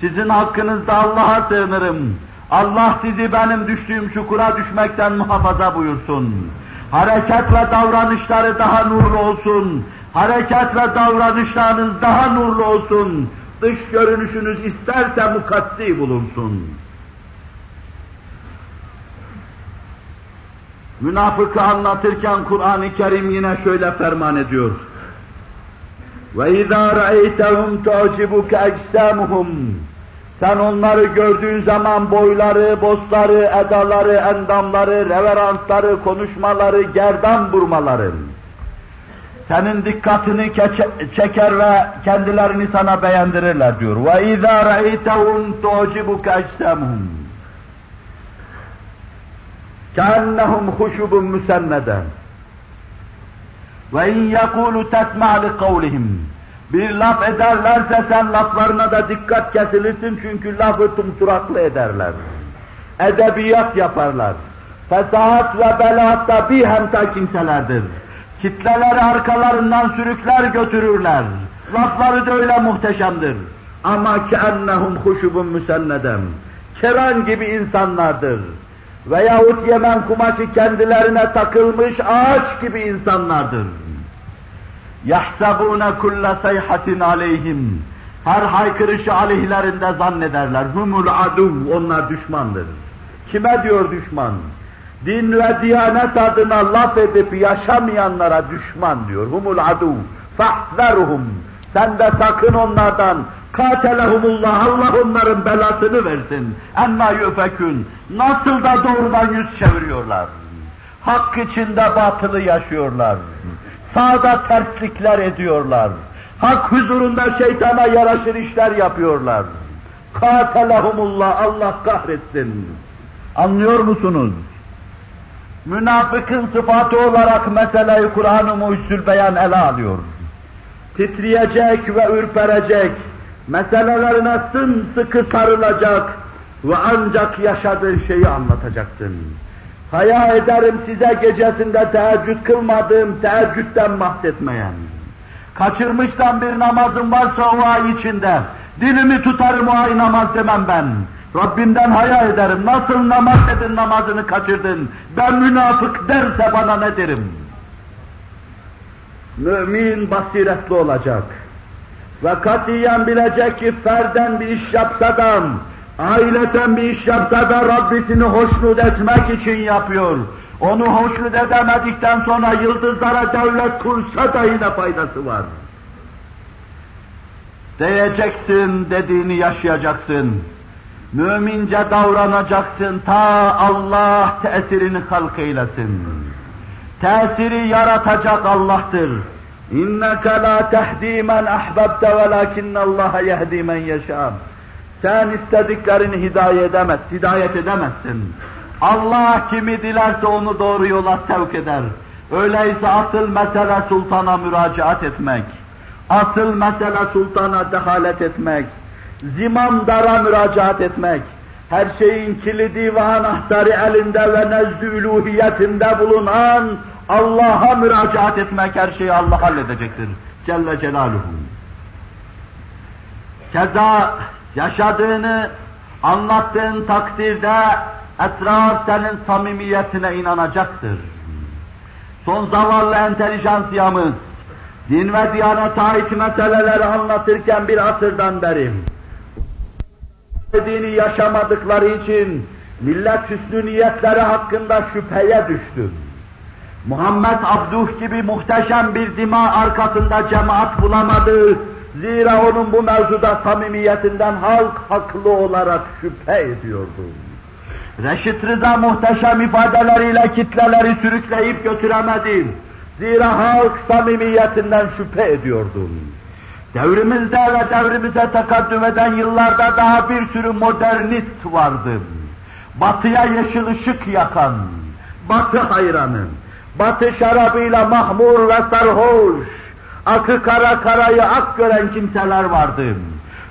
Sizin hakkınızda Allah'a sığınırım. Allah sizi benim düştüğüm çukura düşmekten muhafaza buyursun. Hareket ve davranışları daha nurlu olsun. Hareket ve davranışlarınız daha nurlu olsun. Dış görünüşünüz isterse mukaddi bulunsun. Münafıkı anlatırken Kur'an-ı Kerim yine şöyle ferman ediyor. وَاِذَا رَأَيْتَهُمْ تُعْجِبُكَ اَجْسَامُهُمْ Sen onları gördüğün zaman boyları, bosları, edaları, endamları, reveransları, konuşmaları, gerdan burmaları senin dikkatini çeker ve kendilerini sana beğendirirler diyor. وَاِذَا رَأَيْتَهُمْ تُعْجِبُكَ اَجْسَامُهُمْ كَأَنَّهُمْ خُشُبٌ مُسَنَّدًا ve in yekulu tesma li kavlihim. Bir laf ederlerse sen laflarına da dikkat kesilirsin çünkü lafı tumturaklı ederler. Edebiyat yaparlar. Fesahat ve belahatta bir hemta kimselerdir. Kitleleri arkalarından sürükler götürürler. Lafları da öyle muhteşemdir. Ama keennehum huşubun müsennedem. Keran gibi insanlardır. Veyahut Yemen kumaşı kendilerine takılmış ağaç gibi insanlardır. يَحْسَبُونَ كُلَّ سَيْحَةٍ عَلَيْهِمْ Her haykırışı aleyhlerinde zannederler. Humul adu, onlar düşmandır. Kime diyor düşman? Din ve diyanet adına laf edip yaşamayanlara düşman diyor. Humul adu, fahzeruhum. Sen de sakın onlardan, Katelehumullah, Allah onların belasını versin. Enna yüfekün. Nasıl da doğrudan yüz çeviriyorlar. Hak içinde batılı yaşıyorlar. Sağda terslikler ediyorlar. Hak huzurunda şeytana yaraşır işler yapıyorlar. Katelehumullah, Allah kahretsin. Anlıyor musunuz? Münafıkın sıfatı olarak meseleyi Kur'an-ı Muhsül Beyan ele alıyor. Titriyecek ve ürperecek, meselelerine sımsıkı sarılacak ve ancak yaşadığı şeyi anlatacaksın. Haya ederim size gecesinde teheccüd kılmadığım teheccüden bahsetmeyen. Kaçırmışsam bir namazım varsa o ay içinde, dilimi tutarım o ay namaz demem ben. Rabbimden haya ederim. Nasıl namaz edin namazını kaçırdın? Ben münafık derse bana ne derim? Mümin basiretli olacak. Ve katiyen bilecek ki ferden bir iş yapsa da, aileten bir iş yapsa da Rabbisini hoşnut etmek için yapıyor. Onu hoşnut edemedikten sonra yıldızlara devlet kursa da yine faydası var. Diyeceksin, dediğini yaşayacaksın. Mümince davranacaksın ta Allah tesirini halk eylesin. Tesiri yaratacak Allah'tır. İnneke la tehdi men ahbabte velakinnallaha yehdi men yeşâ. Sen istediklerini hidayet edemez, hidayet edemezsin. Allah kimi dilerse onu doğru yola sevk eder. Öyleyse asıl mesele sultana müracaat etmek. Asıl mesele sultana dehalet etmek. Zimamdara müracaat etmek. Her şeyin kilidi ve anahtarı elinde ve nezdü bulunan Allah'a müracaat etmek her şeyi Allah halledecektir. Celle Celaluhu. Keza yaşadığını anlattığın takdirde etraf senin samimiyetine inanacaktır. Son zavallı entelijansiyamız, din ve diyanet ait meseleleri anlatırken bir asırdan beri, dini yaşamadıkları için millet hüsnü niyetleri hakkında şüpheye düştü. Muhammed Abduh gibi muhteşem bir dima arkasında cemaat bulamadı. Zira onun bu mevzuda samimiyetinden halk haklı olarak şüphe ediyordu. Reşit Rıza muhteşem ifadeleriyle kitleleri sürükleyip götüremedi. Zira halk samimiyetinden şüphe ediyordu. Devrimizde ve devrimize tekaddüm eden yıllarda daha bir sürü modernist vardı. Batıya yeşil ışık yakan, batı hayranı, batı şarabıyla mahmur ve sarhoş, akı kara karayı ak gören kimseler vardı.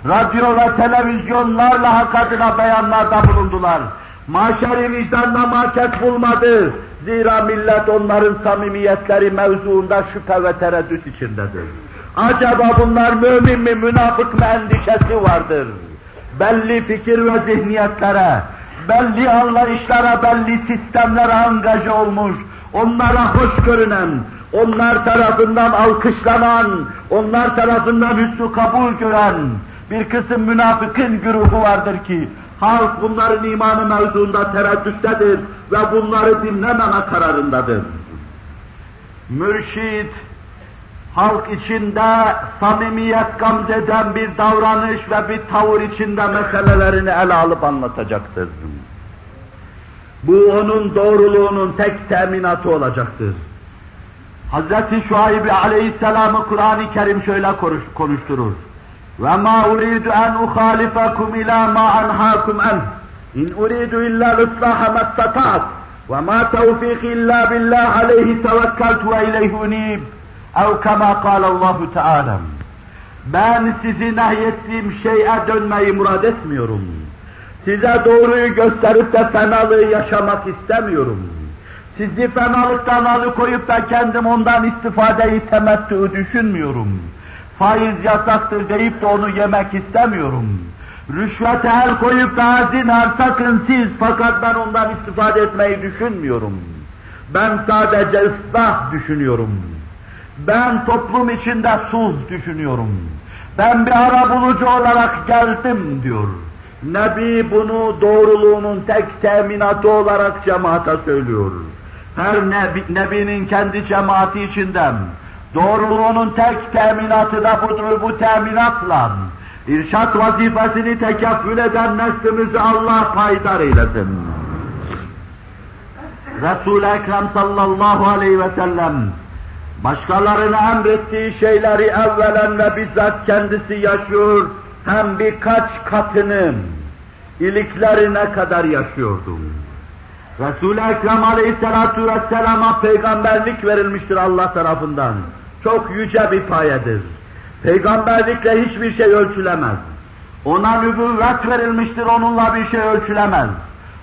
Radyo ve televizyonlarla hak adına beyanlarda bulundular. Maşeri vicdanla market bulmadı. Zira millet onların samimiyetleri mevzuunda şüphe ve tereddüt içindedir. Acaba bunlar mümin mi, münafık mı endişesi vardır. Belli fikir ve zihniyetlere, belli anlayışlara, belli sistemlere angaja olmuş, onlara hoş görünen, onlar tarafından alkışlanan, onlar tarafından hüsnü kabul gören bir kısım münafıkın güruhu vardır ki, halk bunların imanı mevzuunda tereddüttedir ve bunları dinlememe kararındadır. Mürşid, halk içinde samimiyet gamzeden bir davranış ve bir tavır içinde meselelerini ele alıp anlatacaktır. Bu onun doğruluğunun tek teminatı olacaktır. Hazreti Şuayb Aleyhisselam'ı Kur'an-ı Kerim şöyle konuşturur. Ve ma uridu en uhalifakum ila ma anhaakum an. İn uridu illa islaha mastata'at. Ve ma tevfiki illa billah aleyhi tevekkaltu ve ileyhi unib. Ev kema kalallahu teala. Ben sizi nehyettiğim şeye dönmeyi murad etmiyorum.'' Size doğruyu gösterip de fenalığı yaşamak istemiyorum. Sizi fenalıktan alıkoyup da kendim ondan istifadeyi temettü düşünmüyorum. Faiz yasaktır deyip de onu yemek istemiyorum. Rüşvete el koyup da zinhar sakın siz fakat ben ondan istifade etmeyi düşünmüyorum. Ben sadece ıslah düşünüyorum. Ben toplum içinde sulh düşünüyorum. Ben bir ara bulucu olarak geldim diyor. Nebi bunu doğruluğunun tek teminatı olarak cemaate söylüyor. Her nebi, Nebi'nin kendi cemaati içinden doğruluğunun tek teminatı da budur bu teminatla. İrşat vazifesini tekeffül eden neslimizi Allah payidar eylesin. Resul-i Ekrem sallallahu aleyhi ve sellem başkalarına emrettiği şeyleri evvelen ve bizzat kendisi yaşıyor, hem birkaç katını iliklerine kadar yaşıyordu. Resul-i Ekrem aleyhissalatu vesselama peygamberlik verilmiştir Allah tarafından. Çok yüce bir payedir. Peygamberlikle hiçbir şey ölçülemez. Ona nübüvvet verilmiştir, onunla bir şey ölçülemez.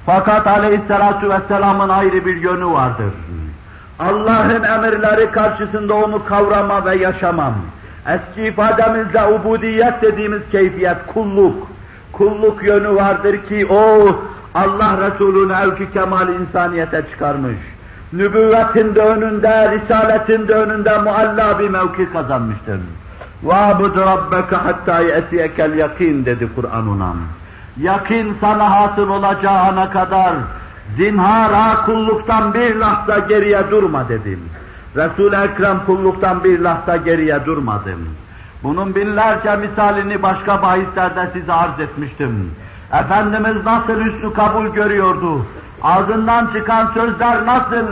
Fakat aleyhissalatu vesselamın ayrı bir yönü vardır. Allah'ın emirleri karşısında onu kavrama ve yaşamam. Eski ifademizle ubudiyet dediğimiz keyfiyet, kulluk. Kulluk yönü vardır ki o Allah Resulü'nü evki kemal insaniyete çıkarmış. Nübüvvetin de önünde, risaletin de önünde mualla bir mevki kazanmıştır. وَعْبُدْ رَبَّكَ حَتَّى يَأْتِيَكَ الْيَقِينَ dedi Kur'an ona. Yakin sana hasıl olacağına kadar zinhara kulluktan bir lahza geriye durma dedim. Resul-i Ekrem kulluktan bir lahza geriye durmadım. Bunun binlerce misalini başka bahislerde size arz etmiştim. Efendimiz nasıl üstü kabul görüyordu? Ağzından çıkan sözler nasıl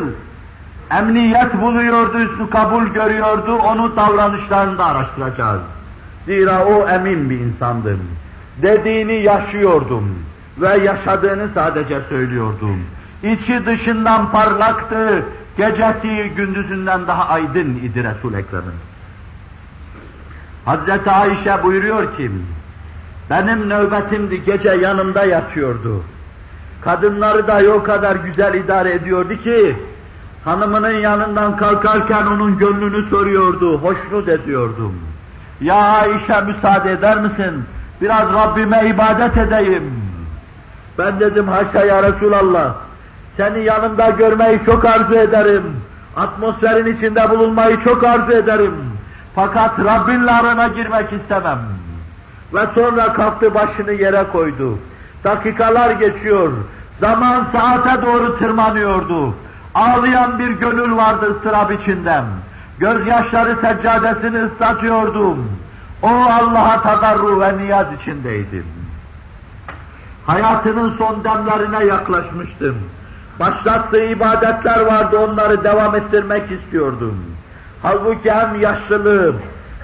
emniyet buluyordu, üstü kabul görüyordu, onu davranışlarında araştıracağız. Zira o emin bir insandım. Dediğini yaşıyordum ve yaşadığını sadece söylüyordum. İçi dışından parlaktı, gecesi gündüzünden daha aydın idi Resul-i Ekrem'in. Hazreti Ayşe buyuruyor ki, benim nöbetimdi, gece yanımda yatıyordu. Kadınları da o kadar güzel idare ediyordu ki, hanımının yanından kalkarken onun gönlünü soruyordu, hoşnut ediyordum. Ya Ayşe müsaade eder misin? Biraz Rabbime ibadet edeyim. Ben dedim haşa ya Resulallah, seni yanımda görmeyi çok arzu ederim. Atmosferin içinde bulunmayı çok arzu ederim. Fakat Rabbinle arana girmek istemem. Ve sonra kalktı başını yere koydu. Dakikalar geçiyor. Zaman saate doğru tırmanıyordu. Ağlayan bir gönül vardı ıstırap içinden. Gözyaşları seccadesini ıslatıyordu. O Allah'a tadarru ve niyaz içindeydi. Hayatının son demlerine yaklaşmıştım. Başlattığı ibadetler vardı, onları devam ettirmek istiyordum. Halbuki hem yaşlılığım,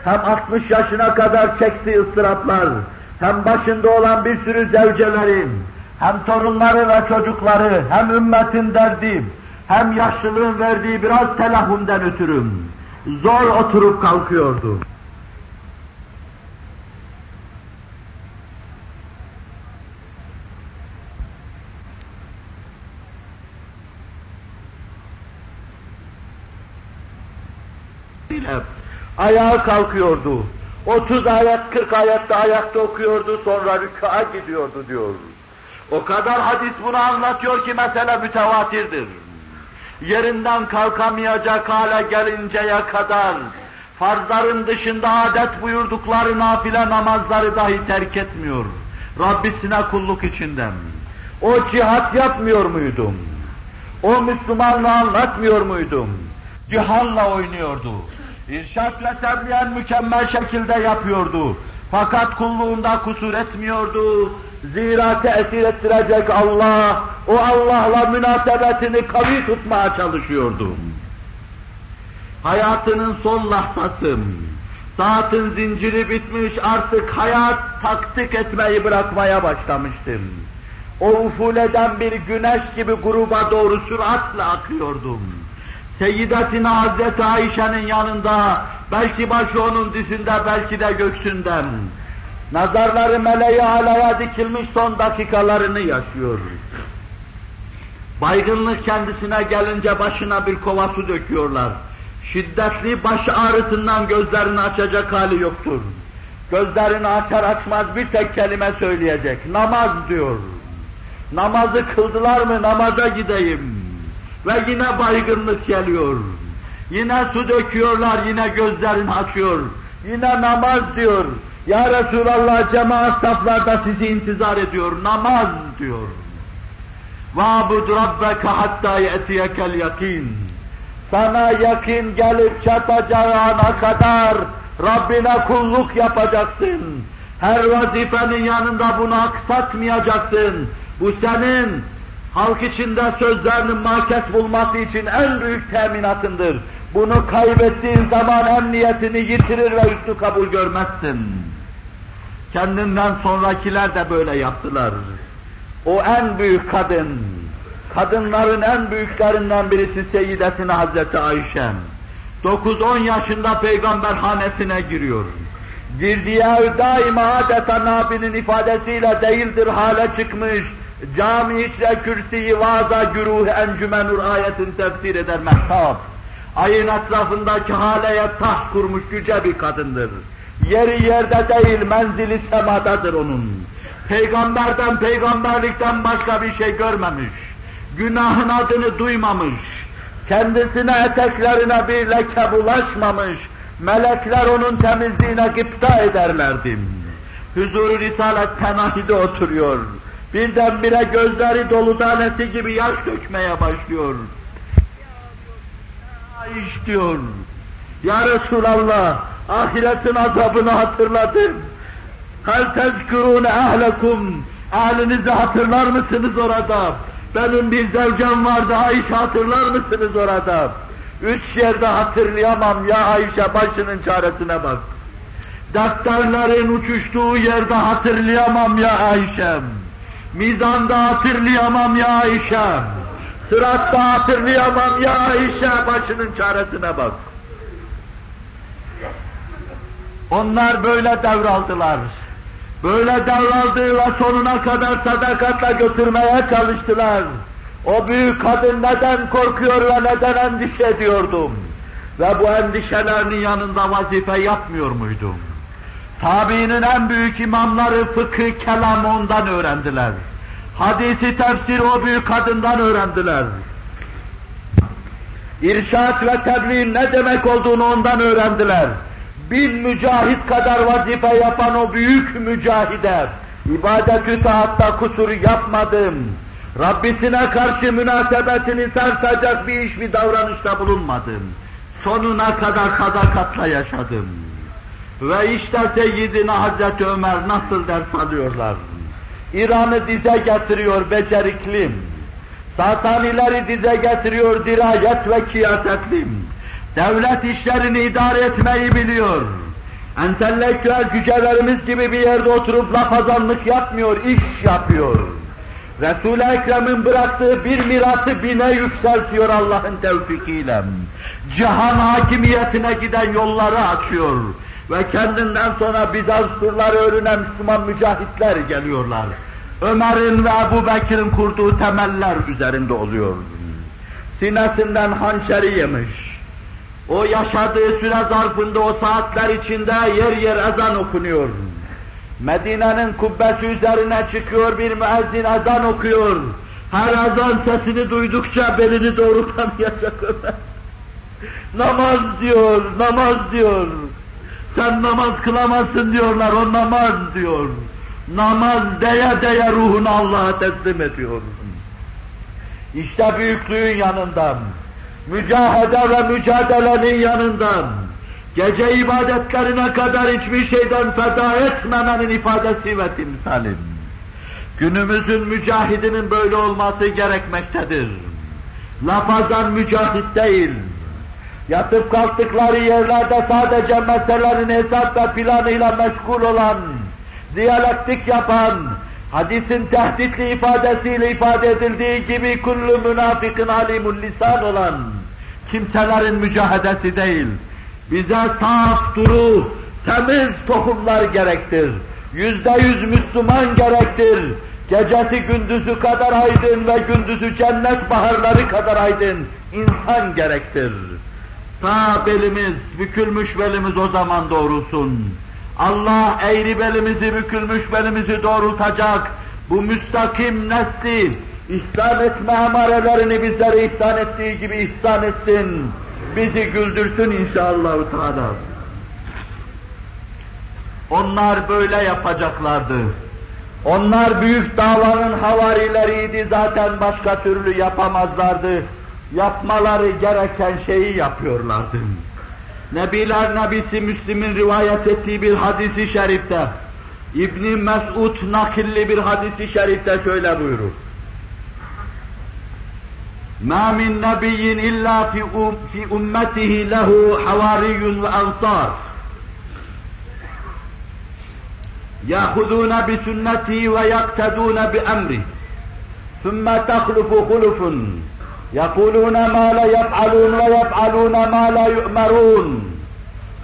hem 60 yaşına kadar çektiği ıstıraplar, hem başında olan bir sürü zevcelerim, hem torunları ve çocukları, hem ümmetin derdi, hem yaşlılığın verdiği biraz telahumden ötürüm. Zor oturup kalkıyordu. Ayağa kalkıyordu. 30 ayet, 40 ayette ayakta okuyordu, sonra rükûa gidiyordu diyor. O kadar hadis bunu anlatıyor ki mesele mütevatirdir. Yerinden kalkamayacak hale gelinceye kadar farzların dışında adet buyurdukları nafile namazları dahi terk etmiyor. Rabbisine kulluk içinden. O cihat yapmıyor muydum? O Müslümanlığı anlatmıyor muydum? Cihanla oynuyordu. İrşad ve tebliğen mükemmel şekilde yapıyordu. Fakat kulluğunda kusur etmiyordu. Zira tesir ettirecek Allah, o Allah'la münasebetini kavi tutmaya çalışıyordu. Hayatının son lahzası, saatin zinciri bitmiş artık hayat taktik etmeyi bırakmaya başlamıştım. O uful eden bir güneş gibi gruba doğru süratle akıyordum. Seyyidatina Hazreti Ayşe'nin yanında, belki başı onun dizinde, belki de göksünden, nazarları meleği alaya dikilmiş son dakikalarını yaşıyor. Baygınlık kendisine gelince başına bir kova su döküyorlar. Şiddetli baş ağrısından gözlerini açacak hali yoktur. Gözlerini açar açmaz bir tek kelime söyleyecek. Namaz diyor. Namazı kıldılar mı namaza gideyim. Ve yine baygınlık geliyor. Yine su döküyorlar, yine gözlerini açıyor. Yine namaz diyor. Ya Resulallah cemaat saflarda sizi intizar ediyor. Namaz diyor. وَعْبُدْ رَبَّكَ حَتَّى يَأْتِيَكَ الْيَقِينَ Sana yakın gelip çatacağı ana kadar Rabbine kulluk yapacaksın. Her vazifenin yanında bunu aksatmayacaksın. Bu senin halk içinde sözlerinin makes bulması için en büyük teminatındır. Bunu kaybettiğin zaman emniyetini yitirir ve üstü kabul görmezsin. Kendinden sonrakiler de böyle yaptılar. O en büyük kadın, kadınların en büyüklerinden birisi Seyyidetine Hazreti Ayşe. 9-10 yaşında peygamber hanesine giriyor. Girdiği daima adeta Nabi'nin ifadesiyle değildir hale çıkmış. Cami içre kürsiyi vaza güruh encümenur ayetin tefsir eder mehtap. Ayın etrafındaki haleye taht kurmuş yüce bir kadındır. Yeri yerde değil, menzili semadadır onun. Peygamberden, peygamberlikten başka bir şey görmemiş. Günahın adını duymamış. Kendisine eteklerine bir leke bulaşmamış. Melekler onun temizliğine gıpta ederlerdi. Huzur-u Risalet tenahide oturuyor. Birdenbire gözleri dolu tanesi gibi yaş dökmeye başlıyor. Ya iş diyor. Ya Resulallah, ahiretin azabını hatırladım. Hal tezkürûne ehlekum. Ehlinizi hatırlar mısınız orada? Benim bir zevcem vardı Ayşe hatırlar mısınız orada? Üç yerde hatırlayamam ya Ayşe başının çaresine bak. Defterlerin uçuştuğu yerde hatırlayamam ya Ayşem. Mizanda hatırlayamam ya Ayşem. Sıratta hatırlayamam ya Ayşe başının çaresine bak. Onlar böyle devraldılar. Böyle devraldı sonuna kadar sadakatle götürmeye çalıştılar. O büyük kadın neden korkuyor ve neden endişe ediyordum? Ve bu endişelerinin yanında vazife yapmıyor muydum? Tabiinin en büyük imamları fıkıh kelamı ondan öğrendiler. Hadisi tefsir o büyük kadından öğrendiler. İrşat ve tebliğ ne demek olduğunu ondan öğrendiler. Bin mücahit kadar vazife yapan o büyük mücahide, ibadet-ü taatta kusur yapmadım. Rabbisine karşı münasebetini sarsacak bir iş, bir davranışta bulunmadım. Sonuna kadar sadakatla yaşadım. Ve işte Seyyidina Hazreti Ömer nasıl ders alıyorlar. İran'ı dize getiriyor beceriklim. Satanileri dize getiriyor dirayet ve kiyasetlim. Devlet işlerini idare etmeyi biliyor. Entelektüel cücelerimiz gibi bir yerde oturup lafazanlık yapmıyor, iş yapıyor. Resul-i Ekrem'in bıraktığı bir mirası bine yükseltiyor Allah'ın tevfikiyle. Cihan hakimiyetine giden yolları açıyor. Ve kendinden sonra Bizans surları örünen Müslüman mücahitler geliyorlar. Ömer'in ve Ebu Bekir'in kurduğu temeller üzerinde oluyor. Sinesinden hançeri yemiş O yaşadığı süre zarfında o saatler içinde yer yer ezan okunuyor. Medine'nin kubbesi üzerine çıkıyor bir müezzin ezan okuyor. Her ezan sesini duydukça belini doğrultamayacak Ömer. *laughs* namaz diyor, namaz diyor. Sen namaz kılamazsın diyorlar, o namaz diyor. Namaz deye deye ruhunu Allah'a teslim ediyor. İşte büyüklüğün yanından, mücahede ve mücadelenin yanından, gece ibadetlerine kadar hiçbir şeyden feda etmemenin ifadesi ve timsali. Günümüzün mücahidinin böyle olması gerekmektedir. Lafazan mücahit değil, yatıp kalktıkları yerlerde sadece meselelerin hesap ve planıyla meşgul olan, diyalektik yapan, hadisin tehditli ifadesiyle ifade edildiği gibi kullu münafikin alimul lisan olan kimselerin mücahedesi değil. Bize saf duru, temiz tohumlar gerektir. Yüzde yüz Müslüman gerektir. Gecesi gündüzü kadar aydın ve gündüzü cennet baharları kadar aydın insan gerektir. Ta belimiz, bükülmüş belimiz o zaman doğrulsun. Allah eğri belimizi, bükülmüş belimizi doğrultacak. Bu müstakim nesli, ihsan etme emarelerini bizlere ihsan ettiği gibi ihsan etsin. Bizi güldürsün inşallah. Teala. Onlar böyle yapacaklardı. Onlar büyük davanın havarileriydi zaten başka türlü yapamazlardı Yapmaları gereken şeyi yapıyorlardı. Nebiler Nebisi Müslim'in rivayet ettiği bir hadisi şerifte, İbni Mesud nakilli bir hadisi şerifte şöyle buyurur. مَا مِنْ نَبِيٍّ إِلَّا فِي, في أُمَّتِهِ لَهُ حَوَارِيٌّ وَأَنْصَارٌ يأخذون بسنته ويقتدون بأمره ثم تخلف خلف يقولون ما لا يفعلون ويفعلون ما لا يؤمرون.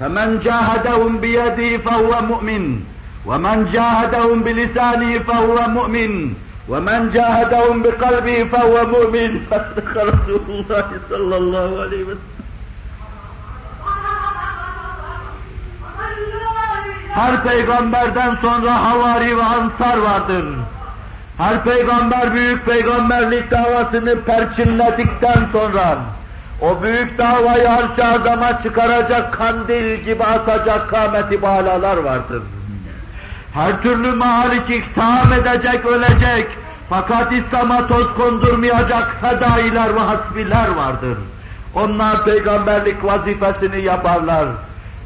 فمن جاهدهم بيده فهو مؤمن. ومن جاهدهم بلسانه فهو مؤمن. ومن جاهدهم بقلبه فهو مؤمن. *laughs* صدق رسول الله صلى الله عليه وسلم. Her peygamberden sonra havari ve ansar vardır. Her peygamber büyük peygamberlik davasını perçinledikten sonra o büyük davayı arş azama çıkaracak kandil gibi asacak kâmeti balalar vardır. Her türlü mahalik iktiham edecek, ölecek. Fakat İslam'a toz kondurmayacak fedailer ve hasbiler vardır. Onlar peygamberlik vazifesini yaparlar.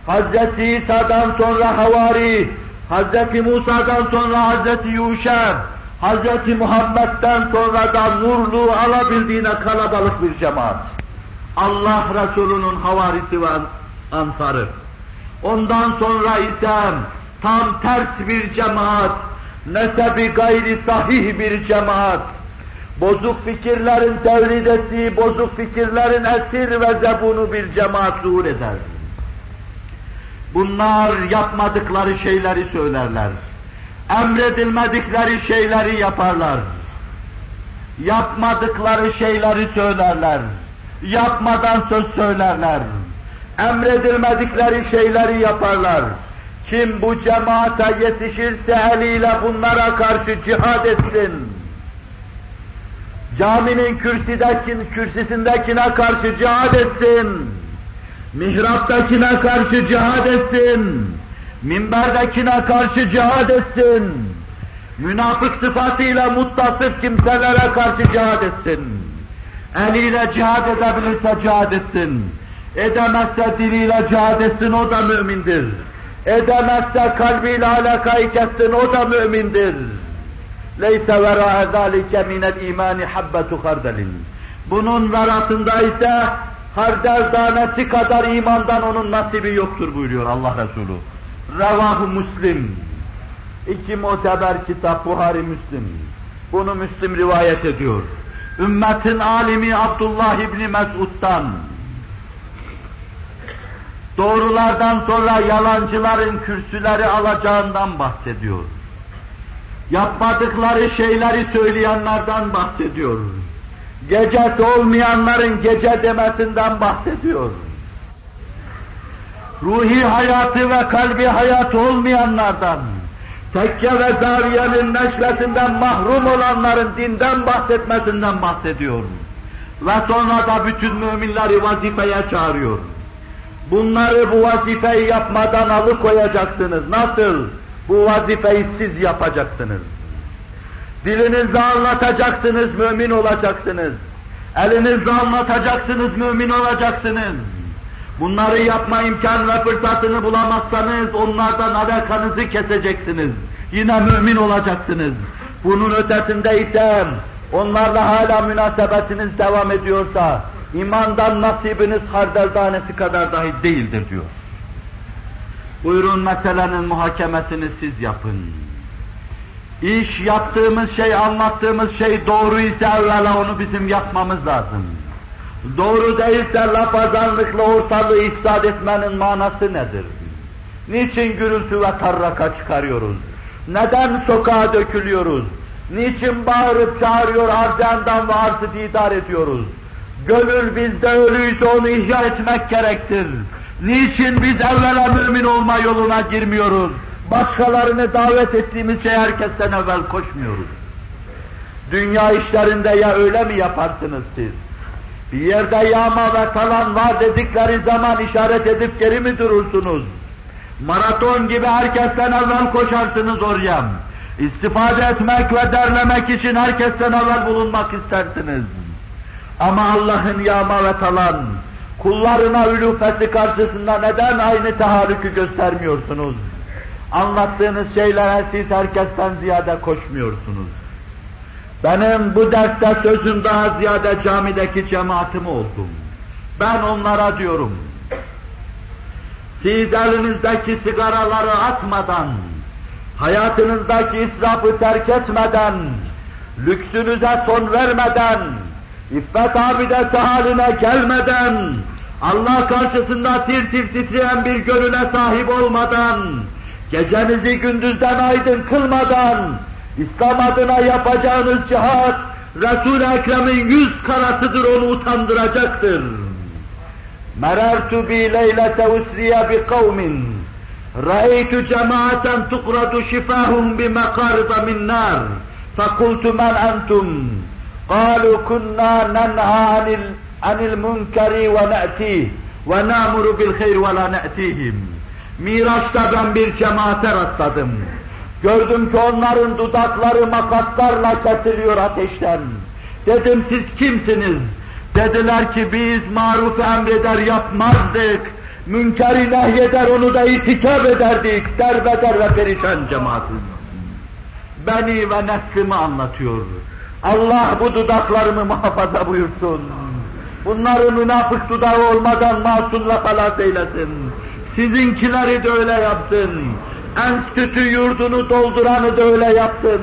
Hazreti İsa'dan sonra havari, Hazreti Musa'dan sonra Hazreti Yuşa, Hz. Muhammed'den sonra da nurlu alabildiğine kalabalık bir cemaat. Allah Resulü'nün havarisi ve ansarı. Ondan sonra ise tam ters bir cemaat, nesebi gayri sahih bir cemaat, bozuk fikirlerin tevlid ettiği, bozuk fikirlerin esir ve zebunu bir cemaat zuhur eder. Bunlar yapmadıkları şeyleri söylerler emredilmedikleri şeyleri yaparlar. Yapmadıkları şeyleri söylerler. Yapmadan söz söylerler. Emredilmedikleri şeyleri yaparlar. Kim bu cemaate yetişirse eliyle bunlara karşı cihad etsin. Caminin kürsidekin, kürsisindekine karşı cihad etsin. Mihraptakine karşı cihad etsin minberdekine karşı cihad etsin. Münafık sıfatıyla muttasıf kimselere karşı cihad etsin. Eliyle cihad edebilirse cihad etsin. Edemezse diliyle cihad etsin o da mümindir. Edemezse kalbiyle alakayı kessin o da mümindir. Leyse vera zalike minel imani habbetu kardelin. Bunun verasında ise hardel tanesi kadar imandan onun nasibi yoktur buyuruyor Allah Resulü. Revah-ı Müslim. İki muteber kitap Buhari Müslim. Bunu Müslim rivayet ediyor. Ümmetin alimi Abdullah İbni Mesud'dan doğrulardan sonra yalancıların kürsüleri alacağından bahsediyor. Yapmadıkları şeyleri söyleyenlerden bahsediyor. Gecesi olmayanların gece demesinden bahsediyor. Ruhi hayatı ve kalbi hayatı olmayanlardan, tekke ve zaviyenin neşvesinden mahrum olanların dinden bahsetmesinden bahsediyor. Ve sonra da bütün müminleri vazifeye çağırıyor. Bunları bu vazifeyi yapmadan alıkoyacaksınız. Nasıl? Bu vazifeyi siz yapacaksınız. Dilinizle anlatacaksınız, mümin olacaksınız. Elinizle anlatacaksınız, mümin olacaksınız. Bunları yapma imkan ve fırsatını bulamazsanız onlardan alakanızı keseceksiniz. Yine mümin olacaksınız. Bunun ötesinde ise onlarla hala münasebetiniz devam ediyorsa imandan nasibiniz hardal tanesi kadar dahi değildir diyor. Buyurun meselenin muhakemesini siz yapın. İş yaptığımız şey, anlattığımız şey doğru ise evvela onu bizim yapmamız lazım. Doğru değilse lafazanlıkla ortalığı ifsad etmenin manası nedir? Niçin gürültü ve tarraka çıkarıyoruz? Neden sokağa dökülüyoruz? Niçin bağırıp çağırıyor arz ve arzı didar ediyoruz? Gönül bizde ölüyse onu ihya etmek gerektir. Niçin biz evvela mümin olma yoluna girmiyoruz? Başkalarını davet ettiğimiz şey herkesten evvel koşmuyoruz. Dünya işlerinde ya öyle mi yaparsınız siz? Bir yerde yağma ve talan var dedikleri zaman işaret edip geri mi durursunuz? Maraton gibi herkesten evvel koşarsınız oraya. İstifade etmek ve derlemek için herkesten evvel bulunmak istersiniz. Ama Allah'ın yağma ve talan, kullarına ülufesi karşısında neden aynı taharrükü göstermiyorsunuz? Anlattığınız şeylere siz herkesten ziyade koşmuyorsunuz. Benim bu derste sözüm daha ziyade camideki cemaatime oldum. Ben onlara diyorum, siz elinizdeki sigaraları atmadan, hayatınızdaki israfı terk etmeden, lüksünüze son vermeden, İffet abidesi haline gelmeden, Allah karşısında tir tir titreyen bir gönüle sahip olmadan, gecenizi gündüzden aydın kılmadan, İslam adına yapacağınız cihat, Resul-i Ekrem'in yüz karasıdır onu utandıracaktır. Merertu bi leylete usriye bi kavmin, Ra'eytu cemaatan tukradu şifahum bi mekarda min nar, fekultu men entum, قالوا كنا ننهى عن عن المنكر ونأتيه ونأمر بالخير ولا نأتيهم. Miraç'ta ben bir cemaate rastladım. Gördüm ki onların dudakları makaslarla kesiliyor ateşten. Dedim siz kimsiniz? Dediler ki biz maruf emreder yapmazdık. Münkeri nehyeder onu da itikab ederdik. Derbeder ve perişan cemaatiz. Beni ve neslimi anlatıyor. Allah bu dudaklarımı muhafaza buyursun. Bunları münafık dudağı olmadan masumla halas eylesin. Sizinkileri de öyle yapsın. Enstitü yurdunu dolduranı da öyle yapsın.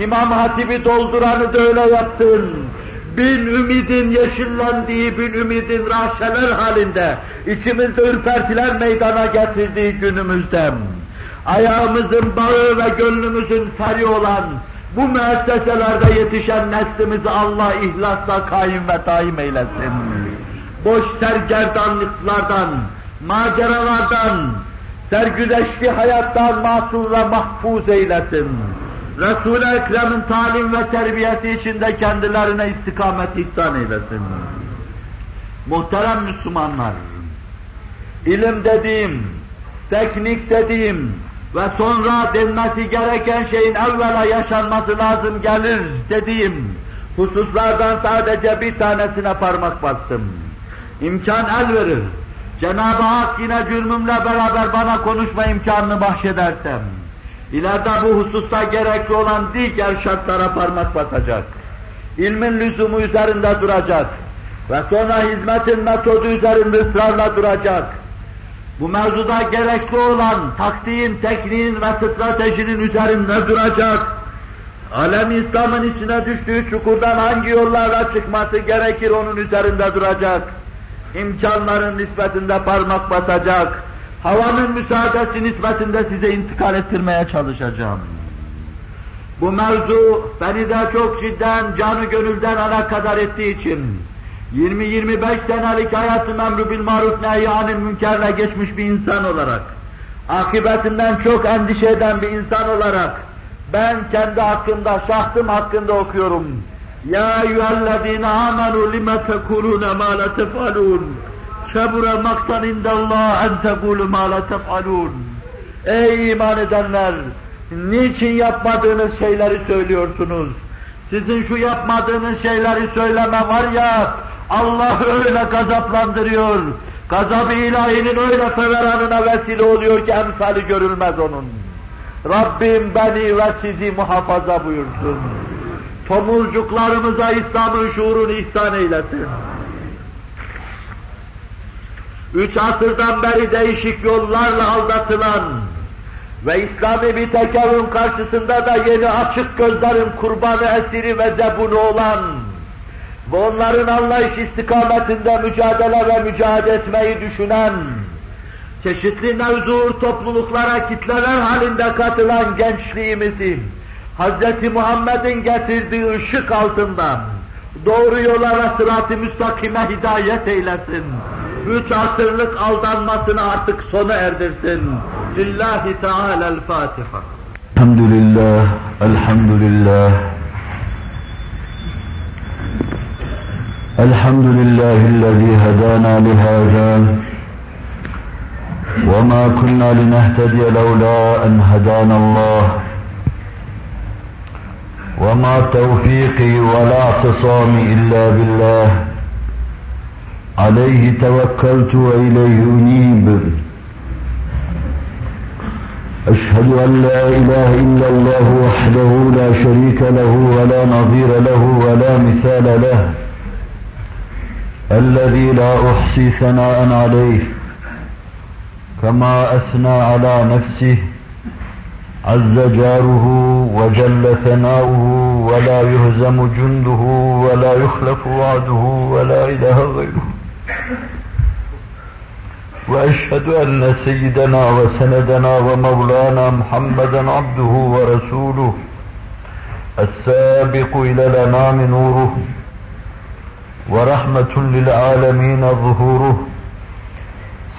İmam Hatip'i dolduranı da öyle yapsın. Bin ümidin yeşillendiği, bin ümidin rahşeler halinde, içimizde ürpertiler meydana getirdiği günümüzde, ayağımızın bağı ve gönlümüzün feri olan, bu müesseselerde yetişen neslimizi Allah ihlasla kaim ve daim eylesin. Boş sergerdanlıklardan, maceralardan, sergüleşli hayattan masum ve mahfuz eylesin. Resul-i Ekrem'in talim ve terbiyesi içinde kendilerine istikamet ihsan eylesin. Muhterem Müslümanlar, ilim dediğim, teknik dediğim, ve sonra denmesi gereken şeyin evvela yaşanması lazım gelir dediğim hususlardan sadece bir tanesine parmak bastım. İmkan el verir. Cenab-ı Hak yine cürmümle beraber bana konuşma imkanını bahşedersem, ileride bu hususta gerekli olan diğer şartlara parmak basacak. İlmin lüzumu üzerinde duracak. Ve sonra hizmetin metodu üzerinde ısrarla duracak bu mevzuda gerekli olan taktiğin, tekniğin ve stratejinin üzerinde duracak. Alem İslam'ın içine düştüğü çukurdan hangi yollarla çıkması gerekir onun üzerinde duracak. İmkanların nispetinde parmak basacak. Havanın müsaadesi nispetinde size intikal ettirmeye çalışacağım. Bu mevzu beni de çok cidden, canı gönülden alakadar ettiği için, 20-25 senelik hayatım emru bil maruf nehyanil münkerle geçmiş bir insan olarak, akıbetinden çok endişe eden bir insan olarak, ben kendi hakkında, şahsım hakkında okuyorum. Ya eyyühellezine amenu lime tekulune ma la tefalun. Kebure maktan indallah en tekulu ma la tefalun. Ey iman edenler! Niçin yapmadığınız şeyleri söylüyorsunuz? Sizin şu yapmadığınız şeyleri söyleme var ya, Allah öyle gazaplandırıyor. Gazab-ı ilahinin öyle feveranına vesile oluyor ki emsali görülmez onun. Rabbim beni ve sizi muhafaza buyursun. Tomurcuklarımıza İslam'ın şuurunu ihsan eylesin. Üç asırdan beri değişik yollarla aldatılan ve İslami bir tekevün karşısında da yeni açık gözlerin kurbanı, esiri ve zebunu olan ve onların anlayış istikametinde mücadele ve mücadele etmeyi düşünen, çeşitli mevzuur topluluklara kitleler halinde katılan gençliğimizi, Hz. Muhammed'in getirdiği ışık altında doğru yola ve sırat-ı müstakime hidayet eylesin. Üç asırlık aldanmasını artık sona erdirsin. Lillahi Teala'l-Fatiha. Elhamdülillah, elhamdülillah. الحمد لله الذي هدانا لهذا وما كنا لنهتدي لولا أن هدانا الله وما توفيقي ولا اعتصامي إلا بالله. عليه توكلت وإليه أنيب. أشهد أن لا إله إلا الله وحده لا شريك له ولا نظير له ولا مثال له. الذي لا أحصي ثناء عليه كما أثنى على نفسه عز جاره وجل ثناؤه ولا يهزم جنده ولا يخلف وعده ولا إله غيره. وأشهد أن سيدنا وسندنا ومولانا محمدا عبده ورسوله السابق إلى الأنام نوره ورحمة للعالمين ظهوره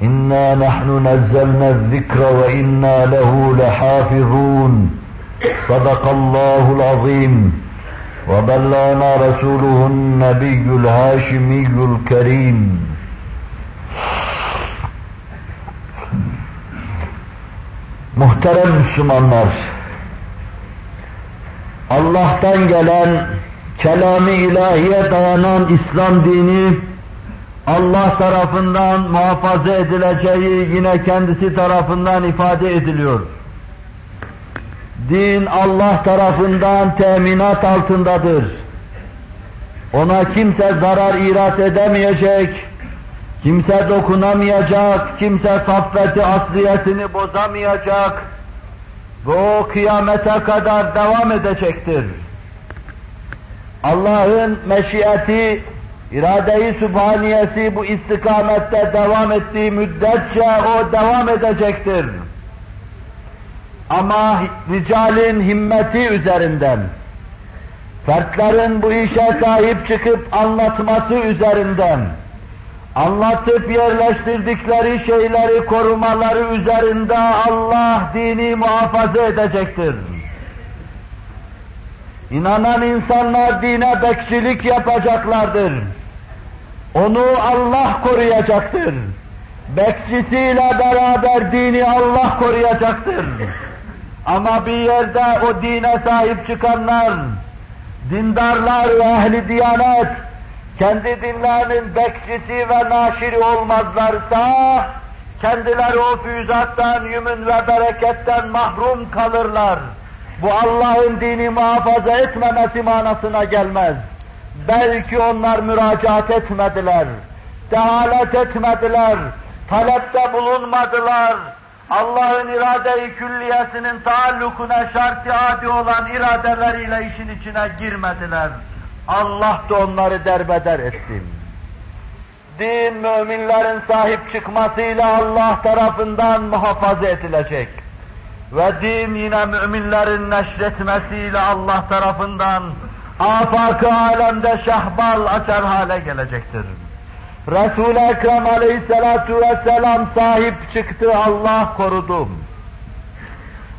İnna nahnu nazzalna zikra ve inna lehu lahafizun. Sadakallahul azim. Ve bellana resuluhun nebiyyül haşimiyyül kerim. Muhterem Müslümanlar, Allah'tan gelen, kelami ilahiye dayanan İslam dini, Allah tarafından muhafaza edileceği yine kendisi tarafından ifade ediliyor. Din Allah tarafından teminat altındadır. Ona kimse zarar iras edemeyecek, kimse dokunamayacak, kimse saffeti asliyesini bozamayacak ve o kıyamete kadar devam edecektir. Allah'ın meşiyeti, irade-i sübhaniyesi bu istikamette devam ettiği müddetçe o devam edecektir. Ama ricalin himmeti üzerinden, fertlerin bu işe sahip çıkıp anlatması üzerinden, anlatıp yerleştirdikleri şeyleri korumaları üzerinde Allah dini muhafaza edecektir. İnanan insanlar dine bekçilik yapacaklardır. Onu Allah koruyacaktır. Bekçisiyle beraber dini Allah koruyacaktır. Ama bir yerde o dine sahip çıkanlar, dindarlar ve ehli diyanet, kendi dinlerinin bekçisi ve naşiri olmazlarsa, kendileri o füyüzattan, yümün ve bereketten mahrum kalırlar. Bu Allah'ın dini muhafaza etmemesi manasına gelmez. Belki onlar müracaat etmediler. dehalet etmediler, talepte bulunmadılar, Allah'ın irade-i külliyesinin taallukuna şartı adi olan iradeleriyle işin içine girmediler. Allah da onları derbeder etti. Din müminlerin sahip çıkmasıyla Allah tarafından muhafaza edilecek. Ve din yine müminlerin neşretmesiyle Allah tarafından afak-ı alemde şahbal açar hale gelecektir. Resul-i Ekrem aleyhissalatu vesselam sahip çıktı, Allah korudu.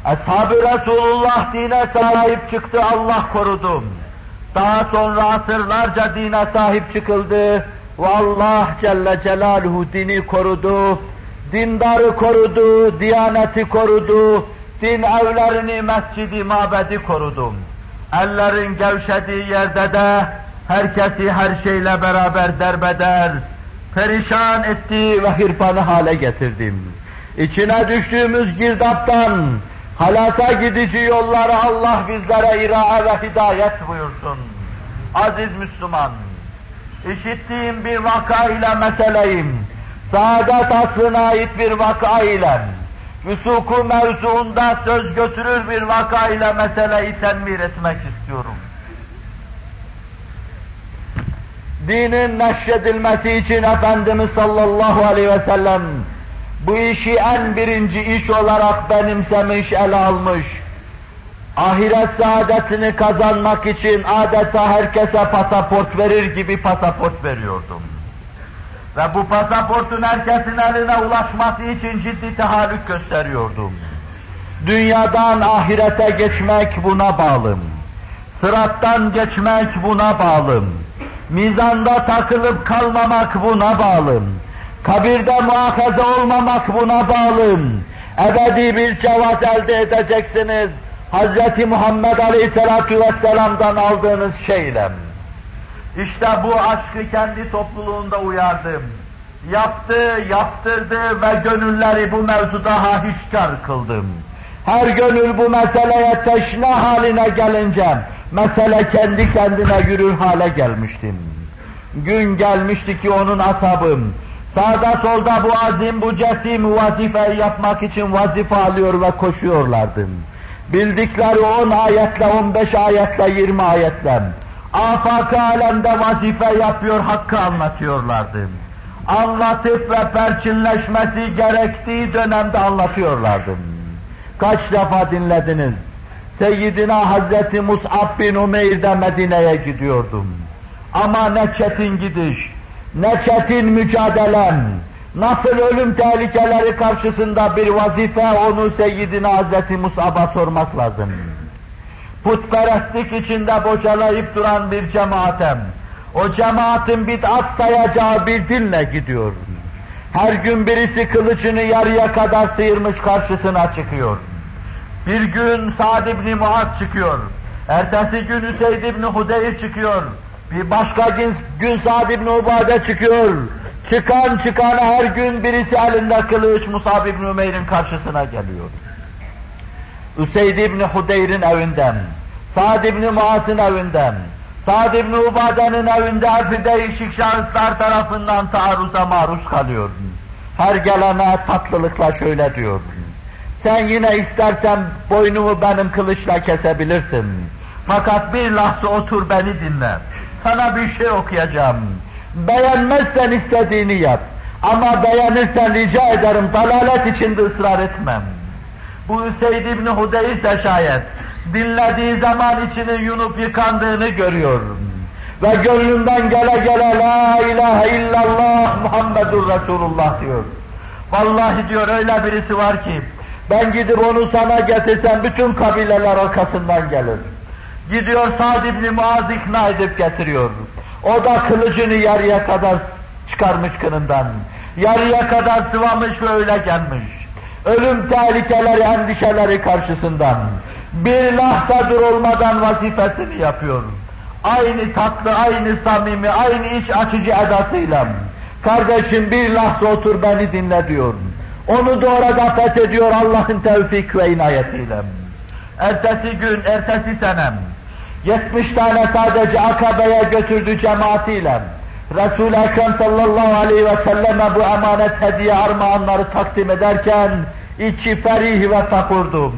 Ashab-ı Resulullah dine sahip çıktı, Allah korudu. Daha sonra asırlarca dine sahip çıkıldı ve Allah Celle Celaluhu dini korudu, dindarı korudu, diyaneti korudu, din evlerini, mescidi, mabedi korudu. Ellerin gevşediği yerde de herkesi her şeyle beraber derbeder, perişan etti ve hırpanı hale getirdim. İçine düştüğümüz girdaptan, halata gidici yolları Allah bizlere irae ve hidayet buyursun. Aziz Müslüman, işittiğim bir vaka ile meseleyim, saadet asrına ait bir vaka ile, Vüsuku mevzuunda söz götürür bir vaka ile meseleyi tenmir etmek istiyorum. Dinin neşredilmesi için Efendimiz sallallahu aleyhi ve sellem bu işi en birinci iş olarak benimsemiş, ele almış. Ahiret saadetini kazanmak için adeta herkese pasaport verir gibi pasaport veriyordum. Ve bu pasaportun herkesin eline ulaşması için ciddi tehallük gösteriyordum. Dünyadan ahirete geçmek buna bağlı. Sırattan geçmek buna bağlı. Mizanda takılıp kalmamak buna bağlı. Kabirde muhakaza olmamak buna bağlı. Ebedi bir cevaz elde edeceksiniz. Hz. Muhammed Aleyhisselatü Vesselam'dan aldığınız şeyle. İşte bu aşkı kendi topluluğunda uyardım. Yaptı, yaptırdı ve gönülleri bu mevzuda hahişkar kıldım. Her gönül bu meseleye teşna haline gelince, mesele kendi kendine yürür hale gelmiştim. Gün gelmişti ki onun asabım, sağda solda bu azim, bu cesim vazifeyi yapmak için vazife alıyor ve koşuyorlardı. Bildikleri 10 ayetle, 15 ayetle, 20 ayetle, afak alemde vazife yapıyor, hakkı anlatıyorlardı. Anlatıp ve perçinleşmesi gerektiği dönemde anlatıyorlardı. Kaç defa dinlediniz? Seyyidina Hazreti Mus'ab bin Umeyr'de Medine'ye gidiyordum. Ama ne çetin gidiş, ne çetin mücadelem, nasıl ölüm tehlikeleri karşısında bir vazife onu Seyyidina Hazreti Mus'ab'a sormak lazım putperestlik içinde bocalayıp duran bir cemaatem, o cemaatin bid'at sayacağı bir dinle gidiyor. Her gün birisi kılıcını yarıya kadar sıyırmış karşısına çıkıyor. Bir gün Sa'd ibn Muaz çıkıyor. Ertesi gün Hüseyd ibn Hudeyr çıkıyor. Bir başka gün, gün Sa'd ibn Ubade çıkıyor. Çıkan çıkana her gün birisi elinde kılıç Musab ibn Ümeyr'in karşısına geliyor. Üseyd İbni Hudeyr'in evinden, Sa'd İbni Muaz'ın evinden, Sa'd İbni Ubade'nin evinde hep değişik şahıslar tarafından taarruza maruz kalıyor. Her gelene tatlılıkla şöyle diyor. Sen yine istersen boynumu benim kılıçla kesebilirsin. Fakat bir lahza otur beni dinle. Sana bir şey okuyacağım. Beğenmezsen istediğini yap. Ama beğenirsen rica ederim dalalet içinde ısrar etmem. Bu Hüseyin İbni Hudeyr ise şayet dinlediği zaman içinin yunup yıkandığını görüyor. Ve gönlünden gele gele la ilahe illallah Muhammedur Resulullah diyor. Vallahi diyor öyle birisi var ki ben gidip onu sana getirsem bütün kabileler arkasından gelir. Gidiyor Sa'd ibn Muaz ikna edip getiriyor. O da kılıcını yarıya kadar çıkarmış kınından. Yarıya kadar sıvamış ve öyle gelmiş ölüm tehlikeleri, endişeleri karşısından bir lahzadır olmadan vazifesini yapıyor. Aynı tatlı, aynı samimi, aynı iç açıcı edasıyla kardeşim bir lahza otur beni dinle diyor. Onu da orada fethediyor Allah'ın tevfik ve inayetiyle. Ertesi gün, ertesi senem 70 tane sadece Akabe'ye götürdü cemaatiyle Resul-i Ekrem sallallahu aleyhi ve selleme bu emanet hediye armağanları takdim ederken içi ferih ve takurdu.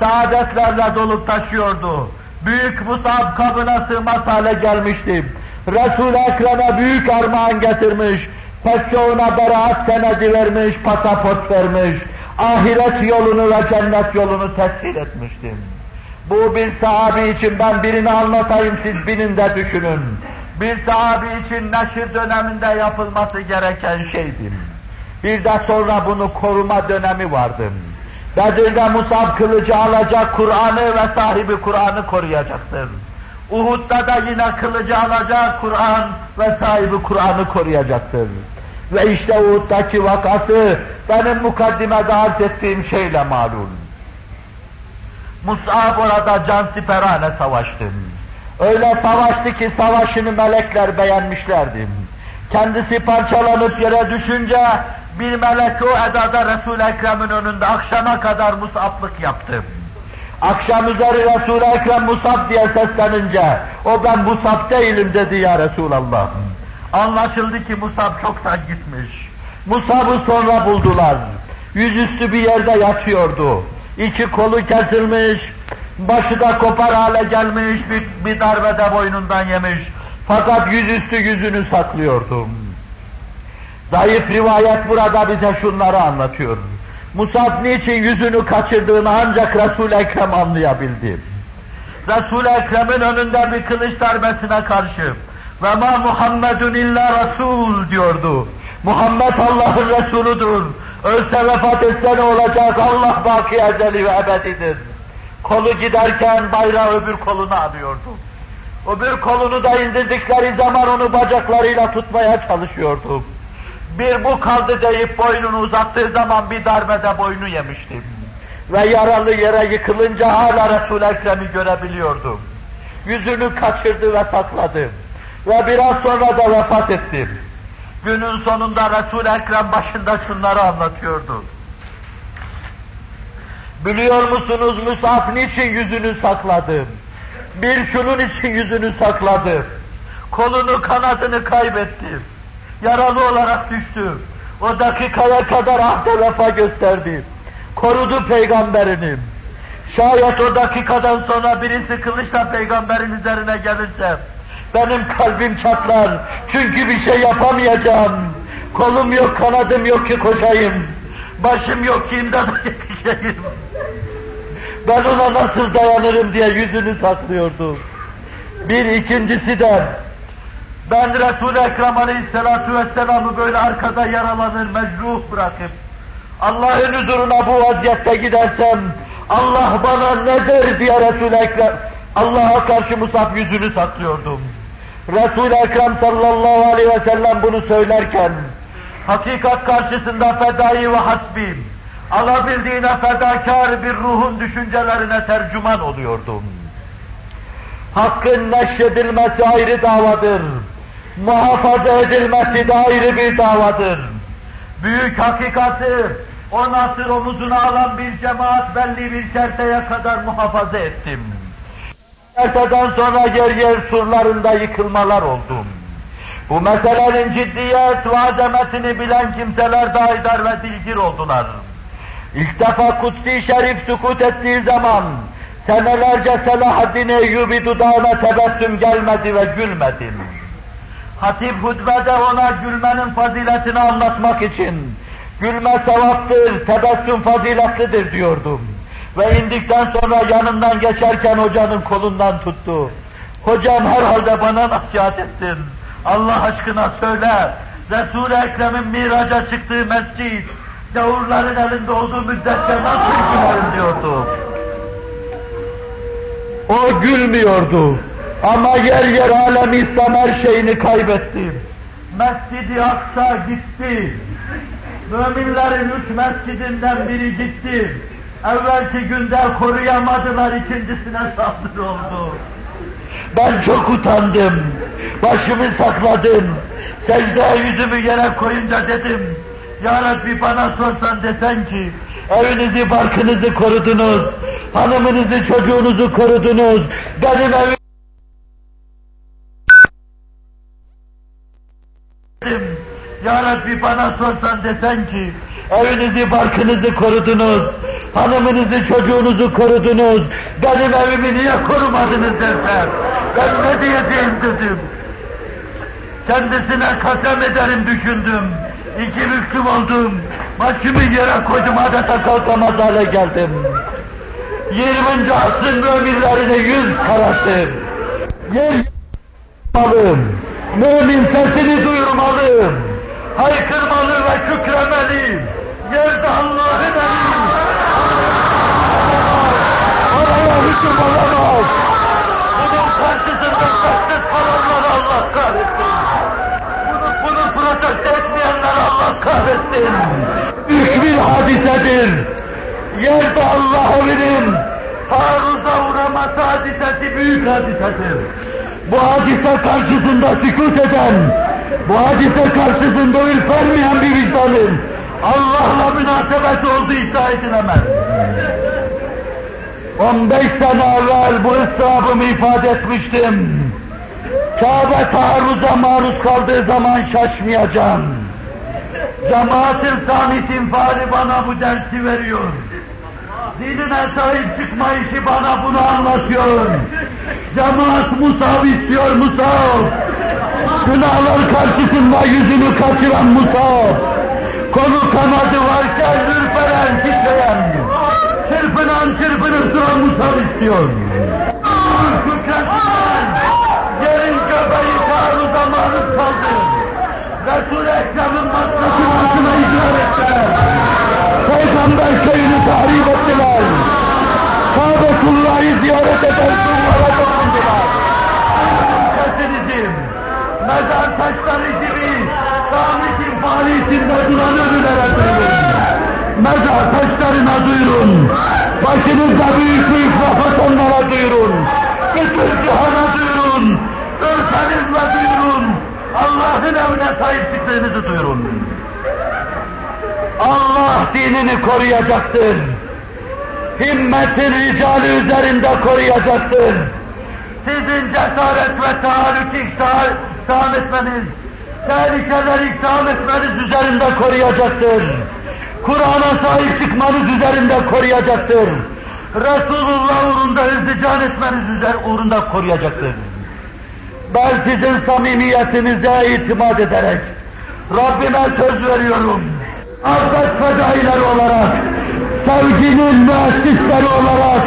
Saadetlerle dolup taşıyordu. Büyük musab kabına sığmaz hale gelmişti. Resul-i Ekrem'e büyük armağan getirmiş. Pek çoğuna beraat senedi vermiş, pasaport vermiş. Ahiret yolunu ve cennet yolunu tesir etmiştim. Bu bir sahabi için ben birini anlatayım siz binin de düşünün. Bir sahabi için neşir döneminde yapılması gereken şeydi. Bir de sonra bunu koruma dönemi vardı. Bedir'de Musab kılıcı alacak, Kur'an'ı ve sahibi Kur'an'ı koruyacaktır. Uhud'da da yine kılıcı alacak, Kur'an ve sahibi Kur'an'ı koruyacaktır. Ve işte Uhud'daki vakası benim mukaddimede arz ettiğim şeyle malum. Mus'ab orada can siperane savaştı. Öyle savaştı ki savaşını melekler beğenmişlerdi. Kendisi parçalanıp yere düşünce bir melek o edada Resul-i Ekrem'in önünde akşama kadar musablık yaptı. Akşam üzeri Resul-i Ekrem Musab diye seslenince o ben Musab değilim dedi ya Resulallah. Anlaşıldı ki Musab çoktan gitmiş. Musab'ı sonra buldular. Yüzüstü bir yerde yatıyordu. İki kolu kesilmiş, başı da kopar hale gelmiş, bir, bir darbede boynundan yemiş. Fakat yüzüstü yüzünü saklıyordu. Zayıf rivayet burada bize şunları anlatıyor. Musab niçin yüzünü kaçırdığını ancak Resul-i Ekrem anlayabildi. Resul-i Ekrem'in önünde bir kılıç darbesine karşı ve ma Muhammedun illa Resul diyordu. Muhammed Allah'ın Resuludur. Ölse vefat etse ne olacak? Allah baki ezeli ve ebedidir. Kolu giderken bayrağı öbür koluna alıyordu. Öbür kolunu da indirdikleri zaman onu bacaklarıyla tutmaya çalışıyordu. Bir bu kaldı deyip boynunu uzattığı zaman bir darbede boynu yemiştim. Ve yaralı yere yıkılınca hala Resul-i Ekrem'i görebiliyordum. Yüzünü kaçırdı ve sakladı. Ve biraz sonra da vefat etti. Günün sonunda Resul-i Ekrem başında şunları anlatıyordu. Biliyor musunuz Musaf niçin yüzünü sakladı? Bir şunun için yüzünü sakladı. Kolunu kanadını kaybetti. Yaralı olarak düştü. O dakikaya kadar ahde vefa gösterdi. Korudu peygamberini. Şayet o dakikadan sonra birisi kılıçla peygamberin üzerine gelirse, benim kalbim çatlar. Çünkü bir şey yapamayacağım. Kolum yok, kanadım yok ki koşayım. Başım yok ki imdada *laughs* yetişeyim. *laughs* Ben ona nasıl dayanırım diye yüzünü saklıyordu. Bir ikincisi de ben Resul-i Ekrem Aleyhisselatü Vesselam'ı böyle arkada yaralanır, mecruh bırakıp Allah'ın huzuruna bu vaziyette gidersem Allah bana ne der diye Resul-i Ekrem Allah'a karşı Musab yüzünü saklıyordum. Resul-i Ekrem sallallahu aleyhi ve sellem bunu söylerken hakikat karşısında fedai ve hasbim alabildiğine fedakar bir ruhun düşüncelerine tercüman oluyordum. Hakkın neşredilmesi ayrı davadır. Muhafaza edilmesi de ayrı bir davadır. Büyük hakikati o nasır omuzuna alan bir cemaat belli bir kerteye kadar muhafaza ettim. Kerteden sonra yer yer surlarında yıkılmalar oldum. Bu meselenin ciddiyet ve azametini bilen kimseler daidar ve dilgir oldular. İlk defa Kutsi Şerif sükut ettiği zaman senelerce Selahaddin Eyyubi dudağına tebessüm gelmedi ve gülmedim. Hatip hutbede ona gülmenin faziletini anlatmak için gülme sevaptır, tebessüm faziletlidir diyordum. Ve indikten sonra yanından geçerken hocanın kolundan tuttu. Hocam herhalde bana nasihat ettin. Allah aşkına söyle, Resul-i Ekrem'in miraca çıktığı mescid, gavurların elinde olduğu müddetçe nasıl gülerim diyordu. O gülmüyordu. Ama yer yer alem İslam her şeyini kaybetti. Mescid-i Aksa gitti. Müminlerin üç mescidinden biri gitti. Evvelki günde koruyamadılar, ikincisine saldırı oldu. Ben çok utandım. Başımı sakladım. Secdeye yüzümü yere koyunca dedim, Ya Rabbi bana sorsan desen ki, evinizi, barkınızı korudunuz, hanımınızı, çocuğunuzu korudunuz, benim evim Ya Rabbi bana sorsan desen ki, evinizi, barkınızı korudunuz, hanımınızı, çocuğunuzu korudunuz, benim evimi niye korumadınız dersen, ben ne diyeceğim dedim. Kendisine kasem ederim düşündüm. İki büklüm oldum. Başımı yere koydum adeta kalkamaz hale geldim. 20. asrın müminlerine yüz karası. Yer yapmalım. Mümin sesini duyurmalı. Haykırmalı ve kükremeli. Yerde Allah'ın eli. Kahretsin. Büyük bir hadisedir. Yerde Allah evinin taarruza uğraması hadisesi büyük hadisedir. Bu hadise karşısında sükut eden, bu hadise karşısında ürpermeyen bir vicdanın Allah'la münasebeti olduğu iddia edilemez. 15 sene evvel bu ıstırabımı ifade etmiştim. Kabe taarruza maruz kaldığı zaman şaşmayacağım. Cemaat-ı Samit infari bana bu dersi veriyor. Dinine sahip çıkma işi bana bunu anlatıyor. Cemaat Musav istiyor Musav. Günahlar karşısında yüzünü kaçıran Musav. Kolu kanadı varken ürperen, titreyen, çırpınan çırpınıp duran Musav istiyor. Yerin göbeği taarruza maruz kaldı. Resul-i Ekrem'in. Peygamber köyünü tahrip ettiler. Kabetullah'ı ziyaret eden kullara dokundular. Kesinizim, mezar taşları gibi Samet'in faaliyetinde duran ölülere duyurun. Mezar taşlarına duyurun. Başınızda büyük büyük lafat onlara duyurun. Bütün cihana duyurun. Ürpenizle duyurun. Allah'ın evine sahip çıktığınızı duyurun. Allah dinini koruyacaktır. Himmetin ricali üzerinde koruyacaktır. Sizin cesaret ve iktidar ikdam etmeniz, tehlikeleri ikdam etmeniz üzerinde koruyacaktır. Kur'an'a sahip çıkmanız üzerinde koruyacaktır. Resulullah uğrunda hızlıcan etmeniz üzerinde uğrunda koruyacaktır. Ben sizin samimiyetinize itimat ederek Rabbime söz veriyorum. Affet fedaileri olarak, sevginin müessisleri olarak,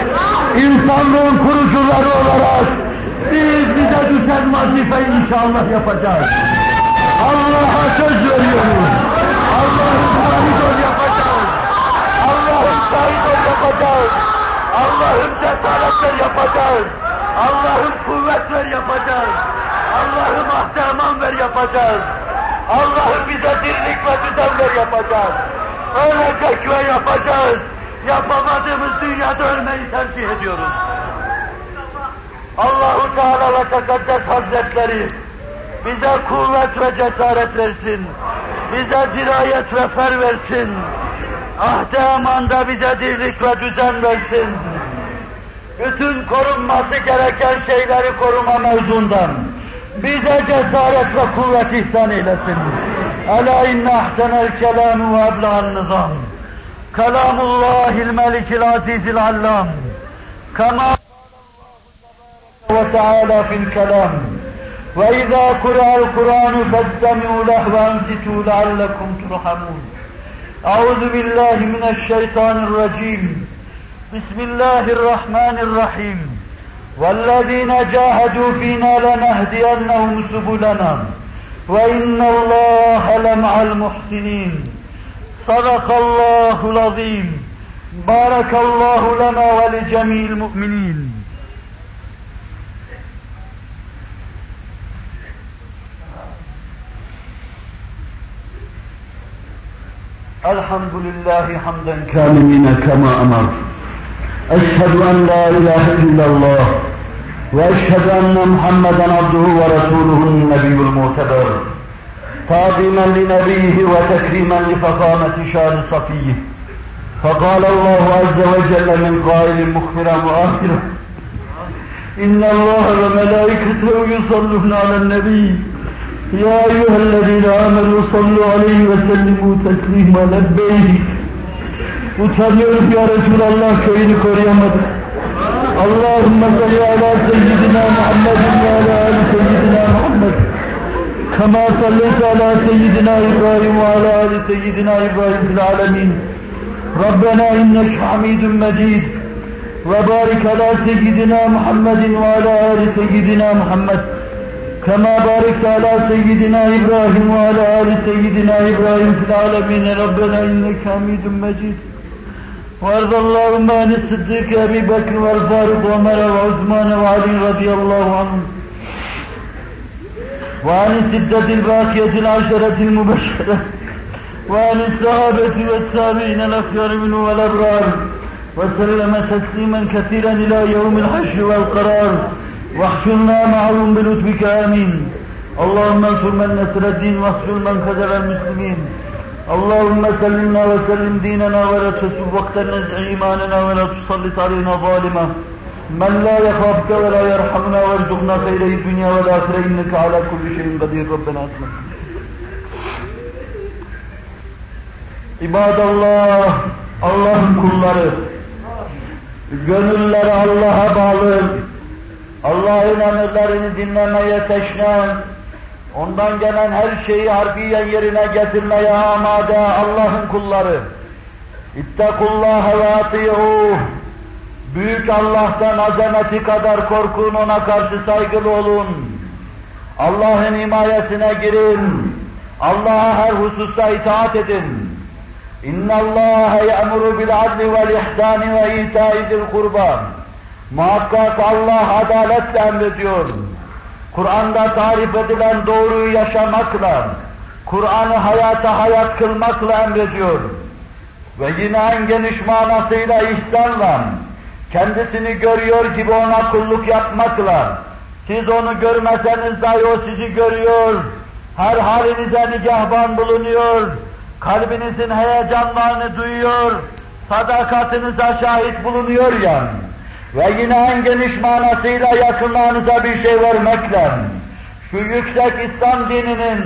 insanlığın kurucuları olarak biz bize düşen vazifeyi inşallah yapacağız. Allah'a söz veriyoruz. Allah'ın şahit ol yapacağız. Allah'ın şahit ol yapacağız. Allah'ın cesaretler yapacağız. Allah'ın kuvvetler yapacağız. Allah'ım ahdeman ver yapacağız. Allah'ım bize dirlik ve düzenler yapacağız. Ölecek ve yapacağız. Yapamadığımız dünyada ölmeyi tercih ediyoruz. Allahu Teala ve Tekaddes Hazretleri bize kuvvet ve cesaret versin. Bize dirayet ve fer versin. Ahde emanda bize dirlik ve düzen versin. Bütün korunması gereken şeyleri koruma mevzundan bize cesaret ve kuvvet ihsan eylesin. Ela inne ahsenel kelamu ve ebla'n nizam. Kelamullahil melikil azizil allam. Kema وتعالى في الكلام وإذا قرأ القرآن فاستمعوا له وأنصتوا لعلكم ترحمون أعوذ بالله من الشيطان الرجيم بسم الله الرحمن الرحيم والذين جاهدوا فينا لنهدينهم سبلنا وإن الله لمع المحسنين. صدق الله العظيم. بارك الله لنا ولجميع المؤمنين. الحمد لله حمدا كاملين كما أمر أشهد أن لا إله إلا الله وأشهد أن محمدا عبده ورسوله النبي المعتبر. تعظيما لنبيه وتكريما لفخامة شان صفيه. فقال الله عز وجل من قائل مخبرا وآخرا إن الله وملائكته يصلون على النبي. يا أيها الذين آمنوا صلوا عليه وسلموا تسليما. لبيك Utanıyorum ya Resulallah köyünü koruyamadık. Allahümme salli ala seyyidina Muhammedin ve ala ali seyyidina Muhammed. Kama sallayte ala seyyidina İbrahim ve ala ali seyyidina İbrahim fil alemin. Rabbena inneke hamidun mecid. Ve barik ala seyyidina Muhammedin ve ala ali seyyidina Muhammed. كما باركت على سيدنا إبراهيم وعلى آل سيدنا إبراهيم في العالمين ربنا إنك حميد مجيد وارض اللهم عن الصديق أبي بكر والفاروق وعمر وعثمان وعلي رضي الله عنهم وعن الستة الباقية العشرة المبشرة وعن الصحابة والتابعين الأخيار منه والأبرار وسلم تسليما كثيرا إلى يوم الحشر والقرار واحشرنا معهم بلطفك آمين. اللهم انصر من نصر الدين واخذل من خذل المسلمين. Allahümme sellimna ve sellim dinena ve la tusuf vaktenez imanena ve la tusallit aleyna zalime. Men la yekafke ve la yerhamna ve rzuhna kheyreyi dünya ve la ahire inneke kulli şeyin kadir Rabbena atmak. İbadallah, Allah'ın kulları, gönülleri Allah'a bağlı, Allah'ın emirlerini dinlemeye teşne, ondan gelen her şeyi harfiyen yerine getirmeye amade Allah'ın kulları. İttakullaha ve ati'uh. Büyük Allah'tan azameti kadar korkun, ona karşı saygılı olun. Allah'ın himayesine girin. Allah'a her hususta itaat edin. İnna Allah ya'muru bil adli vel ihsani ve ita'i zil kurban. Muhakkak Allah adaletle emrediyor. Kur'an'da tarif edilen doğruyu yaşamakla, Kur'an'ı hayata hayat kılmakla emrediyor. Ve yine en geniş manasıyla ihsanla, kendisini görüyor gibi ona kulluk yapmakla, siz onu görmeseniz dahi o sizi görüyor, her halinize nigahban bulunuyor, kalbinizin heyecanlarını duyuyor, sadakatinize şahit bulunuyor yani ve yine en geniş manasıyla yakınlarınıza bir şey vermekle, şu yüksek İslam dininin,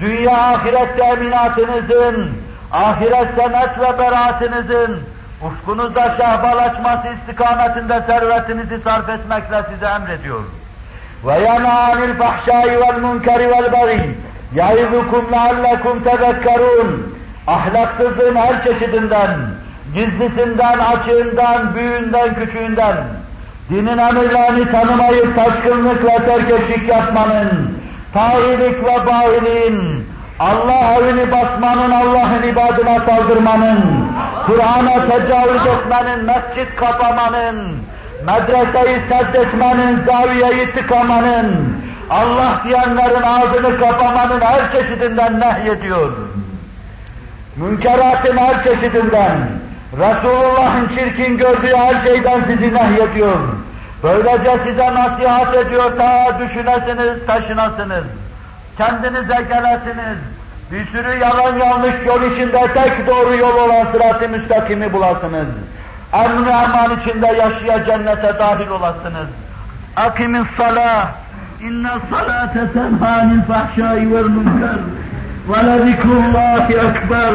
dünya ahiret teminatınızın, ahiret senet ve beraatinizin, ufkunuzda şahbal açması istikametinde servetinizi sarf etmekle size emrediyor. Fahşai vel munkeri vel bari, yaizukum leallekum tezekkerun, ahlaksızlığın her çeşidinden, gizlisinden, açığından, büyüğünden, küçüğünden, dinin emirlerini tanımayıp taşkınlık ve serkeşlik yapmanın, tahilik ve bahiliğin, Allah evini basmanın, Allah'ın ibadına saldırmanın, Kur'an'a tecavüz etmenin, mescit kapamanın, medreseyi seddetmenin, zaviyeyi tıkamanın, Allah diyenlerin ağzını kapamanın her çeşidinden nehyediyor. Münkeratın her çeşidinden, Resulullah'ın çirkin gördüğü her şeyden sizi nehyediyor. Böylece size nasihat ediyor, ta düşünesiniz, taşınasınız. Kendinize gelesiniz. Bir sürü yalan yanlış yol içinde tek doğru yol olan sırat-ı müstakimi bulasınız. Emn-i eman içinde yaşaya cennete dahil olasınız. Akimis salah. İnne salate tenhanil fahşai vel münker. Ve lezikrullahi ekber.